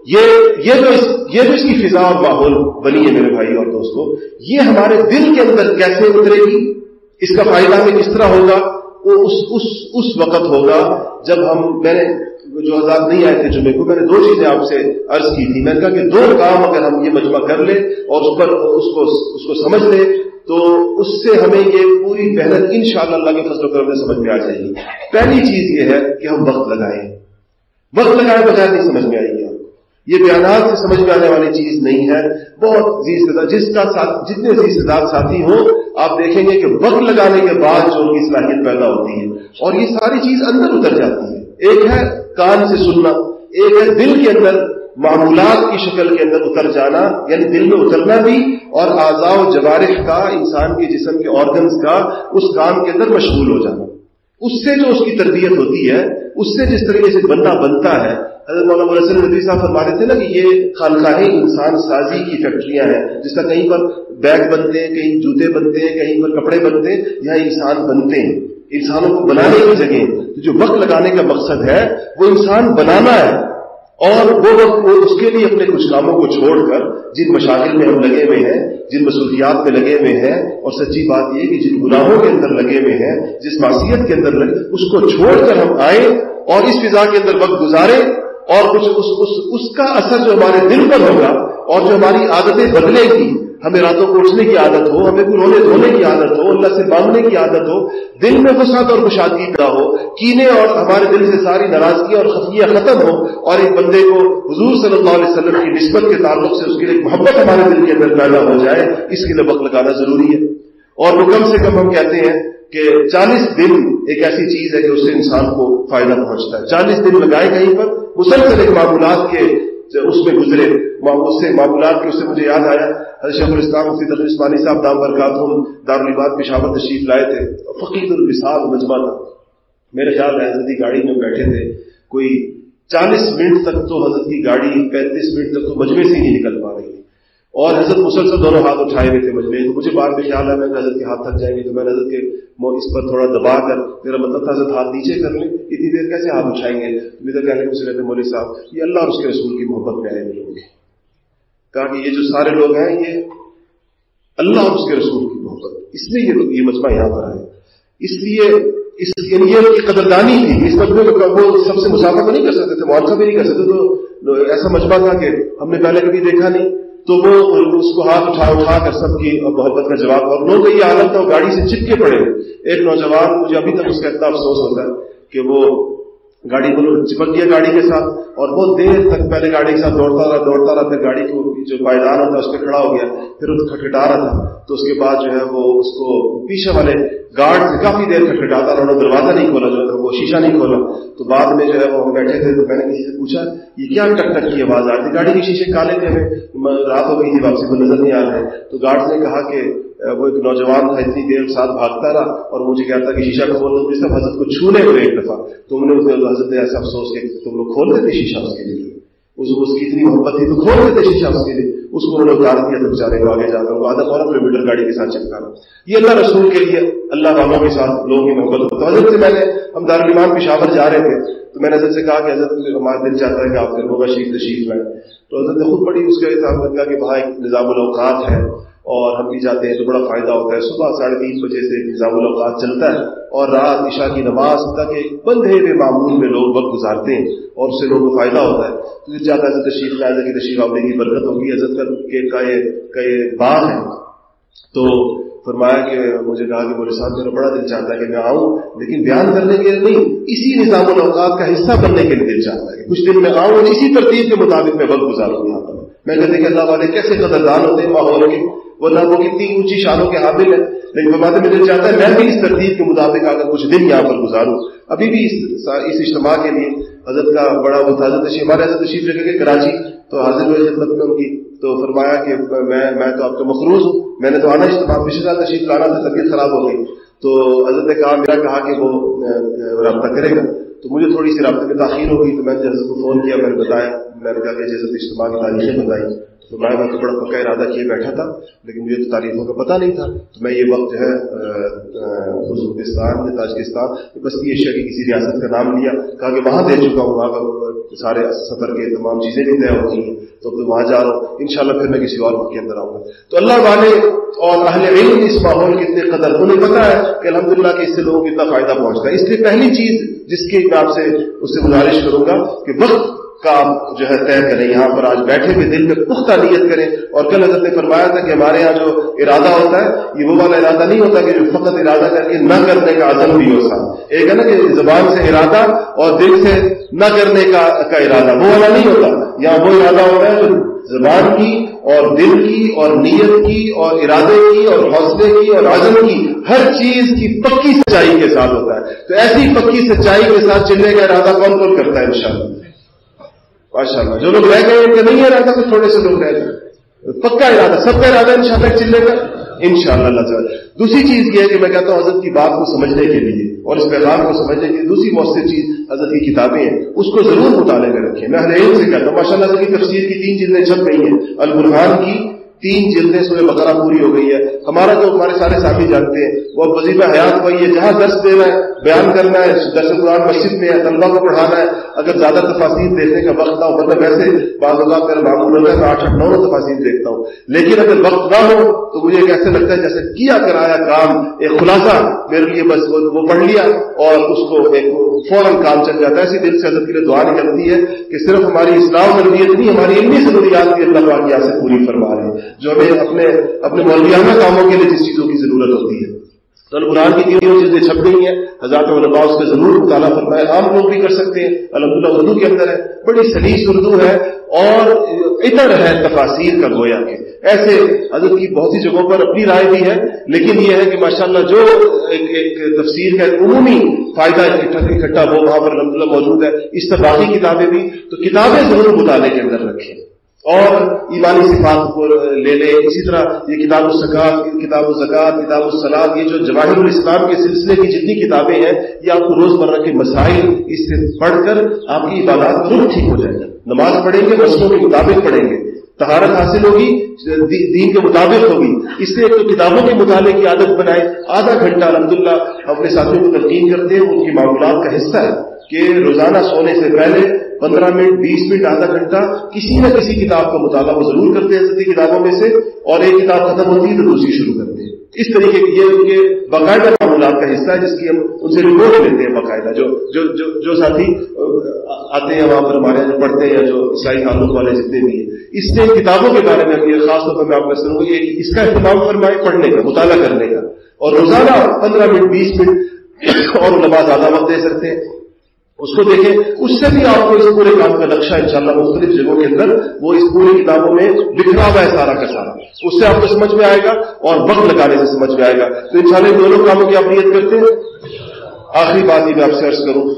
یہ یہ جو اس، یہ جو اس کی فضا اور ماحول بنی ہے میرے بھائی اور دوستوں یہ ہمارے دل کے اندر کیسے اترے گی؟ اس کا فائدہ میں کس طرح ہوگا؟ وہ اس اس اس وقت ہوگا جب ہم، میں نے جو آزاد نہیں آئے تھے جمعے کو، میں نے دو چیزیں آپ سے عرض کی تھی۔ میں نے کہا کہ دو کام اگر ہم یہ مجمع کر لیں اور اس پر، اس کو اس کو سمجھ لیں، تو اس سے ہمیں یہ پوری محنت ان شاء اللہ اللہ کے فضل و کرم سمجھ میں آ جائے گی۔ پہلی چیز یہ ہے کہ ہم وقت لگائیں۔ وقت لگائے بغیر نہیں سمجھ میں آئے یہ بیانات سے سمجھ میں آنے والی چیز نہیں ہے۔ بہت جس کا ساتھ جتنے زیادہ ساتھی ہوں، آپ دیکھیں گے کہ وقت لگانے کے بعد جو ان کی صلاحیت پیدا ہوتی ہے اور یہ ساری چیز اندر اتر جاتی ہے۔ ایک ہے کان سے سننا، ایک ہے دل کے اندر معمولات کی شکل کے اندر اتر جانا یعنی دل میں اترنا بھی اور اعضاء و جوارح کا انسان کے جسم کے آرگنس کا اس کام کے اندر مشغول ہو جانا۔ اس سے جو اس کی تربیت ہوتی ہے، اس سے جس طریقے سے بندہ بنتا ہے حضرت مولانا نبی صاحب فرما رہے تھے نا کہ یہ خانقاہیں انسان سازی کی فیکٹریاں ہیں، جس کا کہیں پر بیگ بنتے ہیں، کہیں جوتے بنتے ہیں، کہیں پر کپڑے بنتے ہیں یا انسان بنتے ہیں۔ انسانوں کو بنانے کی جگہ جو وقت لگانے کا مقصد ہے، وہ انسان بنانا ہے۔ اور وہ وقت وہ اس کے لیے اپنے کچھ کاموں کو چھوڑ کر جن مشاغل میں ہم لگے ہوئے ہیں، جن مصروفیات میں لگے ہوئے ہیں، اور سچی بات یہ کہ جن گناہوں کے اندر لگے ہوئے ہیں، جس معصیت کے اندر لگے، اس کو چھوڑ کر ہم آئیں اور اس فضا کے اندر وقت گزاریں۔ اور کچھ اس, اس, اس کا اثر جو ہمارے دل پر ہوگا اور جو ہماری عادتیں بدلے گی ہمیں راتوں کو اٹھنے کی عادت ہو ہمیں رونے دھونے کی عادت ہو اللہ سے مانگنے کی عادت ہو دل میں وسعت اور کشادگی پیدا ہو کینے اور ہمارے دل سے ساری ناراضگی اور خفیہ ختم ہو اور ایک بندے کو حضور صلی اللہ علیہ وسلم کی نسبت کے تعلق سے اس کے لیے محبت ہمارے دل کے اندر پیدا ہو جائے اس کے لیے وقت لگانا ضروری ہے۔ اور وہ کم سے کم ہم کہتے ہیں کہ چالیس دن ایک ایسی چیز ہے کہ اس سے انسان کو فائدہ پہنچتا ہے۔ چالیس دن لگائے کہیں پر مسلسل ایک معمولات کے اس میں گزرے۔ اس سے معمولات کے اس سے مجھے یاد آیا۔ حضرت شیخ الاسلام مفتی تقریب عثمانی صاحب دام برکات ہوں دارالعباد پشاور تشریف لائے تھے۔ فقیر الوسال مجمع تھا۔ میرے خیال ہے حضرت کی گاڑی میں بیٹھے تھے۔ کوئی چالیس منٹ تک تو حضرت کی گاڑی پینتیس منٹ تک تو مجمے سے ہی نہیں نکل پا رہی تھی۔ اور حضرت مسلسل دونوں ہاتھ اٹھائے ہوئے تھے مجھے تو مجھے بعد میں خیال ہے میں حضرت کے ہاتھ تھک جائیں گے تو میں حضرت کے اس پر تھوڑا دبا کر میرا مطلب تھا، حضرت ہاتھ نیچے کر لیں، اتنی دیر کیسے ہاتھ اٹھائیں گے؟ میرا کہنے مجھے کہتے مولوی صاحب، یہ اللہ اور اس کے رسول کی محبت میں آئے لوگ ہیں۔ کہا کہ یہ جو سارے لوگ ہیں، یہ اللہ اور اس کے رسول کی محبت۔ اس لیے یہ یہ مجمع یہاں پر آئے۔ اس لیے اس یعنی یہ قدردانی تھی اس مجمے میں وہ سب سے مسافر تو نہیں کر سکتے تھے معاوضہ بھی نہیں کر سکتے، تو ایسا مجمع تھا کہ ہم نے پہلے کبھی دیکھا نہیں۔ تو وہ اس کو ہاتھ اٹھا اٹھا کر سب کی محبت کا جواب اور لوگ یہ حالت تھا گاڑی سے چپکے پڑے ایک نوجوان مجھے ابھی تک اس کا اتنا افسوس ہوتا ہے کہ وہ گاڑی کو چپک گیا گاڑی کے ساتھ اور بہت دیر تک پہلے گاڑی کے ساتھ دوڑتا رہا دوڑتا رہا، پھر گاڑی کو جو پائیدار ہوتا ہے اس پہ کھڑا ہو گیا، پھر وہ کھٹکھٹا رہا تھا۔ تو اس کے بعد جو ہے وہ اس کو پیچھے والے گارڈ سے کافی دیر کھٹکھٹاتا رہا دروازہ نہیں کھولا، جو وہ شیشہ نہیں کھولا۔ تو بعد میں جو ہے وہ ہم بیٹھے تھے، تو میں نے کسی سے پوچھا، یہ کیا ٹک ٹک کی آواز آ رہی گاڑی کے شیشے کالے تھے ہمیں رات ہو گئی تھی، واپسی کو نظر نہیں آ رہے۔ تو گارڈ نے کہا کہ وہ ایک نوجوان تھا اتنی دیر ساتھ بھاگتا رہا اور مجھے کہتا کہ شیشہ کھول دو حضرت کو چھونے ہوئے ایک دفعہ۔ تم نے حضرت ایسا افسوس کہ تم لوگ کھول دیتے شیشہ اس کے لیے۔ اس کو اس کی اتنی محبت تھی، تو کھول دیتے شیشہ اس کے لیے۔ اس کو انہوں نے اتار دیا تو بیچارے کو آگے جا کر آدھا بارہ کلو میٹر گاڑی کے ساتھ چپکا یہ اللہ رسول کے لیے اللہ والوں کے ساتھ لوگوں کی محبت ہوتا حضرت سے میں نے، ہم دارالمان پشاور جا رہے تھے، تو میں نے حضرت سے کہا کہ حضرت، ہمارا دل چاہتا ہے کہ آپ سے ہوگا شیخ تشریف لائیں۔ تو حضرت نے خود بڑی اس کے حساب کہا کہ وہاں ایک نظام الاوقات ہے۔ اور ہم بھی جاتے ہیں تو بڑا فائدہ ہوتا ہے۔ صبح ساڑھے تین بجے سے نظام الاوقات چلتا ہے اور رات عشاء کی نماز تک ایک بندے ہوئے معمول میں لوگ وقت گزارتے ہیں اور اس سے لوگوں کو فائدہ ہوتا ہے۔ تو جاتا ہے تشریف لائے کی تشریف آنے کی برکت ہوگی۔ حضرت کا یہ باغ ہے۔ تو فرمایا کہ مجھے کہا کہ بولے صاحب، میرا بڑا دل چاہتا ہے کہ میں آؤں، لیکن بیان کرنے کے لیے نہیں، اسی نظام الاوقات کا حصہ بننے کے لیے دل چاہتا ہے کہ کچھ دن میں آؤں اور اسی ترتیب کے مطابق میں وقت گزاروں یہاں پر میں کہتے کہ اللہ والے کیسے قدردان ہوتے ہیں ماحول کے۔ وہ نہ وہ کتنی اونچی شانوں کے حامل ہے لیکن بات میں دل چاہتا ہے میں بھی اس ترتیب کے مطابق اگر کچھ دن یہاں پر گزاروں۔ ابھی بھی اس اجتماع کے لیے حضرت کا بڑا وہ حضرت تشریف ہمارے حضرت تشریف لگے گے کراچی تو حاضر ہوئے خدمت میں ان کی۔ تو فرمایا کہ میں میں تو آپ کا مخروض ہوں۔ میں نے تو آنا اجتماع پچھلے سال تشریف لانا تھا، طبیعت خراب ہو گئی۔ تو حضرت نے کہا، میرا کہا کہ وہ رابطہ کرے گا۔ تو مجھے تھوڑی سی رابطے میں تاخیر ہو گئی تو میں نے حضرت کو فون کیا، میں نے بتایا، میں نے کہا کہ جیسے اجتماع کی تاریخیں بتائی۔ تو میں تو بڑا پکا ارادہ کیے بیٹھا تھا، لیکن مجھے تو تاریخوں کا پتہ نہیں تھا۔ تو میں یہ وقت جو ہے ازبکستان یا تاجکستان بستی ایشیا کی کسی ریاست کا نام لیا۔ کہا کہ وہاں دے چکا ہوں، وہاں کا سارے سفر کے تمام چیزیں بھی طے ہوتی ہیں۔ تو اب وہاں جا رہا ہوں۔ انشاءاللہ پھر میں کسی اور وقت کے اندر آؤں گا۔ تو اللہ والے اور اہل علم اس ماحول کے اتنے قدر، انہیں پتا ہے کہ الحمدللہ کہ اس سے لوگوں کو اتنا فائدہ پہنچتا ہے۔ اس لیے پہلی چیز جس کی میں آپ سے اس سے گزارش کروں گا کہ وقت کا جو ہے طے کریں، یہاں پر آج بیٹھے ہوئے دل میں پختہ نیت کریں اور کل حضرت نے فرمایا تھا کہ ہمارے یہاں جو ارادہ ہوتا ہے، یہ وہ والا ارادہ نہیں ہوتا کہ جو فقط ارادہ کر کے نہ کرنے کا عزم بھی ہوتا ایک ہے نا کہ زبان سے ارادہ اور دل سے نہ کرنے کا کا ارادہ، وہ والا نہیں ہوتا۔ یہاں وہ ارادہ ہوتا ہے جو زبان کی اور دل کی اور نیت کی اور ارادے کی اور حوصلے کی اور عزم کی ہر چیز کی پکی سچائی کے ساتھ ہوتا ہے۔ تو ایسی پکی سچائی کے ساتھ چلنے کا ارادہ کون کون کرتا ہے انشاءاللہ؟ ماشاء اللہ جو لوگ رہ گئے کے نہیں ارادہ تو تھوڑے سے لوگ رہ گئے۔ پکا ارادہ سب کا ارادہ ان شاء اللہ چلنے کا ان شاء اللہ اللہ تعالیٰ۔ دوسری چیز یہ ہے کہ میں کہتا ہوں حضرت کی بات کو سمجھنے کے لیے اور اس پیغام کو سمجھنے کے لیے دوسری مؤثر چیز حضرت کی کتابیں ہیں۔ اس کو ضرور مطالعے میں رکھیں۔ میں ہر ایک سے کہتا ہوں ماشاء اللہ کی تفسیر کی تین چیزیں چھپ گئی ہیں۔ البرحان کی تین جلدیں سورہ بقرہ پوری ہو گئی ہے۔ ہمارا جو ہمارے سارے ساتھی جانتے ہیں، وہ وزیر حیات وہی ہے جہاں درس دینا ہے، بیان کرنا ہے، درس قرآن مسجد میں ہے طلبا کو پڑھانا ہے۔ اگر زیادہ تفاصیر دیکھنے کا وقت نہ ہو مطلب ویسے بعض اوقات میرا معمول ہوتا ہے میں آٹھ آٹھ نو نو تفاصیر دیکھتا ہوں۔ لیکن اگر وقت نہ ہو، تو مجھے ایک ایسے لگتا ہے جیسے کیا کرایا کام، ایک خلاصہ میرے لیے بس وہ پڑھ لیا اور اس کو ایک فوراً کام چل جاتا ہے۔ اسی دل سے حضرت کے لیے دعا نکلتی ہے کہ صرف ہماری اسلام ضروریت نہیں، ہماری علمی ضروریات کی اللہ واقعہ سے پوری فرما رہے ہیں جو ہمیں اپنے اپنے مولویانہ کاموں کے لیے جس چیزوں کی ضرورت ہوتی ہے۔ تو القرآن کی تینوں چیزیں چھپ گئی ہیں۔ حضرات علماء اس کا ضرور مطالعہ فرمائے عام لوگ بھی کر سکتے ہیں۔ الحمد للہ اردو کے اندر ہے۔ بڑی سلیس اردو ہے اور ادھر ہے تفاصیر کا گویا کے۔ ایسے حضرت کی بہت سی جگہوں پر اپنی رائے بھی ہے۔ لیکن یہ ہے کہ ماشاءاللہ جو ایک ایک تفسیر کا عمومی فائدہ اکٹھا وہ وہاں پر الحمد للہ موجود ہے۔ اس سے باقی کتابیں بھی۔ تو کتابیں ضرور مطالعے کے اندر رکھیں۔ اور ایمانی صفات کو لے لیں اسی طرح یہ کتاب السکات کتاب الزکات، کتاب السلاد یہ جو جواہر الاسلام کے سلسلے کی جتنی کتابیں ہیں، یہ آپ کو روز مرہ کے مسائل اس سے پڑھ کر آپ کی عبادات ضرور ٹھیک ہو جائے گا نماز پڑھیں گے مسئلوں کے مطابق پڑھیں گے۔ تہارت حاصل ہوگی دین کے مطابق ہوگی۔ اس سے ایک تو کتابوں کے مطالعے کی عادت بنائے، آدھا گھنٹہ الحمدللہ اپنے ساتھیوں کو تلقین کرتے ہیں، ان کی معمولات کا حصہ ہے کہ روزانہ سونے سے پہلے پندرہ منٹ بیس منٹ آدھا گھنٹہ کسی نہ کسی کتاب کا مطالعہ وہ ضرور کرتے ہیں ستی کتابوں میں سے اور ایک کتاب ختم ہوتی ہے تو دوسری شروع کرتے ہیں۔ اس طریقے کی یہ ان کے باقاعدہ معمولات کا حصہ ہے جس کی ہم ان سے رپورٹ لیتے ہیں باقاعدہ۔ جو جو جو, جو ساتھی آتے ہیں وہاں پر ہمارے جو پڑھتے ہیں جو عیسائی تعلق والے جتنے بھی ہیں۔ اس سے کتابوں کے بارے میں یہ خاص طور پر میں آپ کو سنوں گی اس کا اہتمام فرمائے پڑھنے کا مطالعہ کرنے کا۔ اور روزانہ پندرہ منٹ بیس منٹ اور نماز زیادہ وقت دے سکتے ہیں۔ اس کو دیکھیں، اس سے بھی آپ کو اس پورے کام کا نقشہ ان شاء اللہ مختلف جگہوں کے اندر وہ اس پوری کتابوں میں لکھنا ہوا ہے سارا کا سارا۔ اس سے آپ کو سمجھ میں آئے گا اور وقت لگانے سے سمجھ میں آئے گا۔ تو ان شاء دونوں کاموں کی آپ نیت کرتے ہیں۔ آخری بات یہ میں آپ سے عرض کروں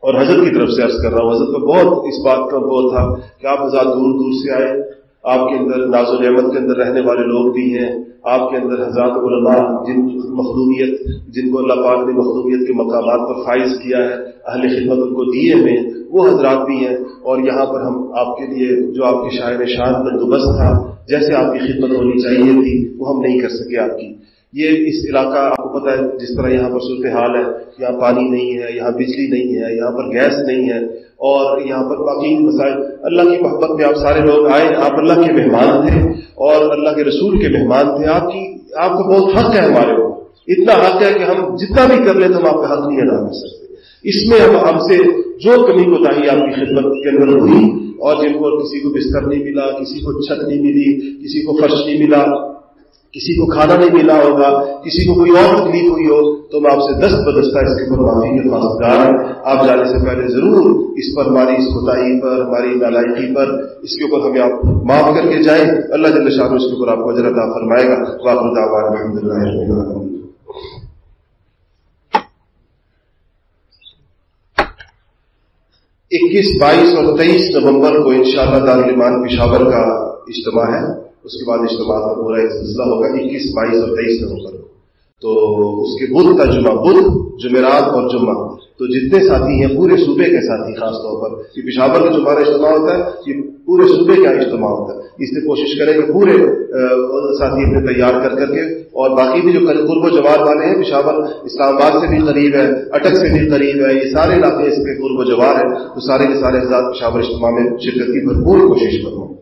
اور حضرت کی طرف سے عرض کر رہا ہوں۔ حضرت کا بہت اس بات کا بہت تھا کہ آپ حضرات دور دور سے آئے۔ آپ کے اندر ناز و نعمت کے اندر رہنے والے لوگ بھی ہیں، آپ کے اندر حضرات علماء جن مخلومیت جن کو اللہ پاک نے مخلومیت کے مقامات پر فائز کیا ہے، اہل خدمت ان کو دیے میں وہ حضرات بھی ہیں۔ اور یہاں پر ہم آپ کے لیے جو آپ کے شاعر شان بندوبست تھا، جیسے آپ کی خدمت ہونی چاہیے تھی، وہ ہم نہیں کر سکے آپ کی۔ یہ اس علاقہ آپ کو پتا ہے، جس طرح یہاں پر صورتحال ہے، یہاں پانی نہیں ہے، یہاں بجلی نہیں ہے، یہاں پر گیس نہیں ہے، اور یہاں پر باقی مسائل۔ اللہ کی محبت میں آپ سارے لوگ آئے، آپ اللہ کے مہمان تھے، اور اللہ کے رسول کے مہمان تھے۔ آپ کی، آپ کو بہت حق ہے ہمارے اوپر۔ اتنا حق ہے کہ ہم جتنا بھی کر لیں تو ہم آپ کا حق نہیں ادا کر سکتے۔ اس میں ہم ہم سے جو کمی کو تاہی آپ کی خدمت کے اندر ہوئی، اور جن کو کسی کو بستر نہیں ملا، کسی کو چھت نہیں ملی، کسی کو فرش نہیں ملا کسی کو کھانا نہیں ملا ہوگا، کسی کو کوئی اور تکلیف ہوئی ہو، تو میں آپ سے دست بدستہ اس کے اوپر معافی کے خاصدار آپ جانے سے پہلے ضرور اس پر، ہماری اس کوتاہی پر، ہماری نالائکی پر، اس کے اوپر ہمیں آپ معاف کر کے جائیں۔ اللہ جل شاہ اس کے اوپر آپ کو اجرت فرمائے گا۔ واقع الحمد للہ اکیس بائیس اور تیئیس نومبر کو انشاءاللہ شاء اللہ پشاور کا اجتماع ہے۔ اس کے بعد اجتماع کا پورا ایک سلسلہ ہوگا، اکیس، بائیس اور تیئیس نومبر۔ کو تو اس کے بدھ کا جمعہ، بدھ، جمعرات اور جمعہ۔ تو جتنے ساتھی ہیں پورے صوبے کے ساتھی خاص طور پر۔ یہ پشاور میں جو ہمارا اجتماع ہوتا ہے، یہ پورے صوبے کا اجتماع ہوتا ہے۔ اس لیے کوشش کریں کہ پورے ساتھی اپنے تیار کر کر کے، اور باقی بھی جو قرب و جوار والے ہیں، پشاور، اسلام آباد سے بھی قریب ہے، اٹک سے بھی قریب ہے، یہ سارے علاقے اس کے قرب و جوار ہیں۔ تو سارے کے سارے حضرات پشاور اجتماع میں شرکت کی بھرپور کوشش کروں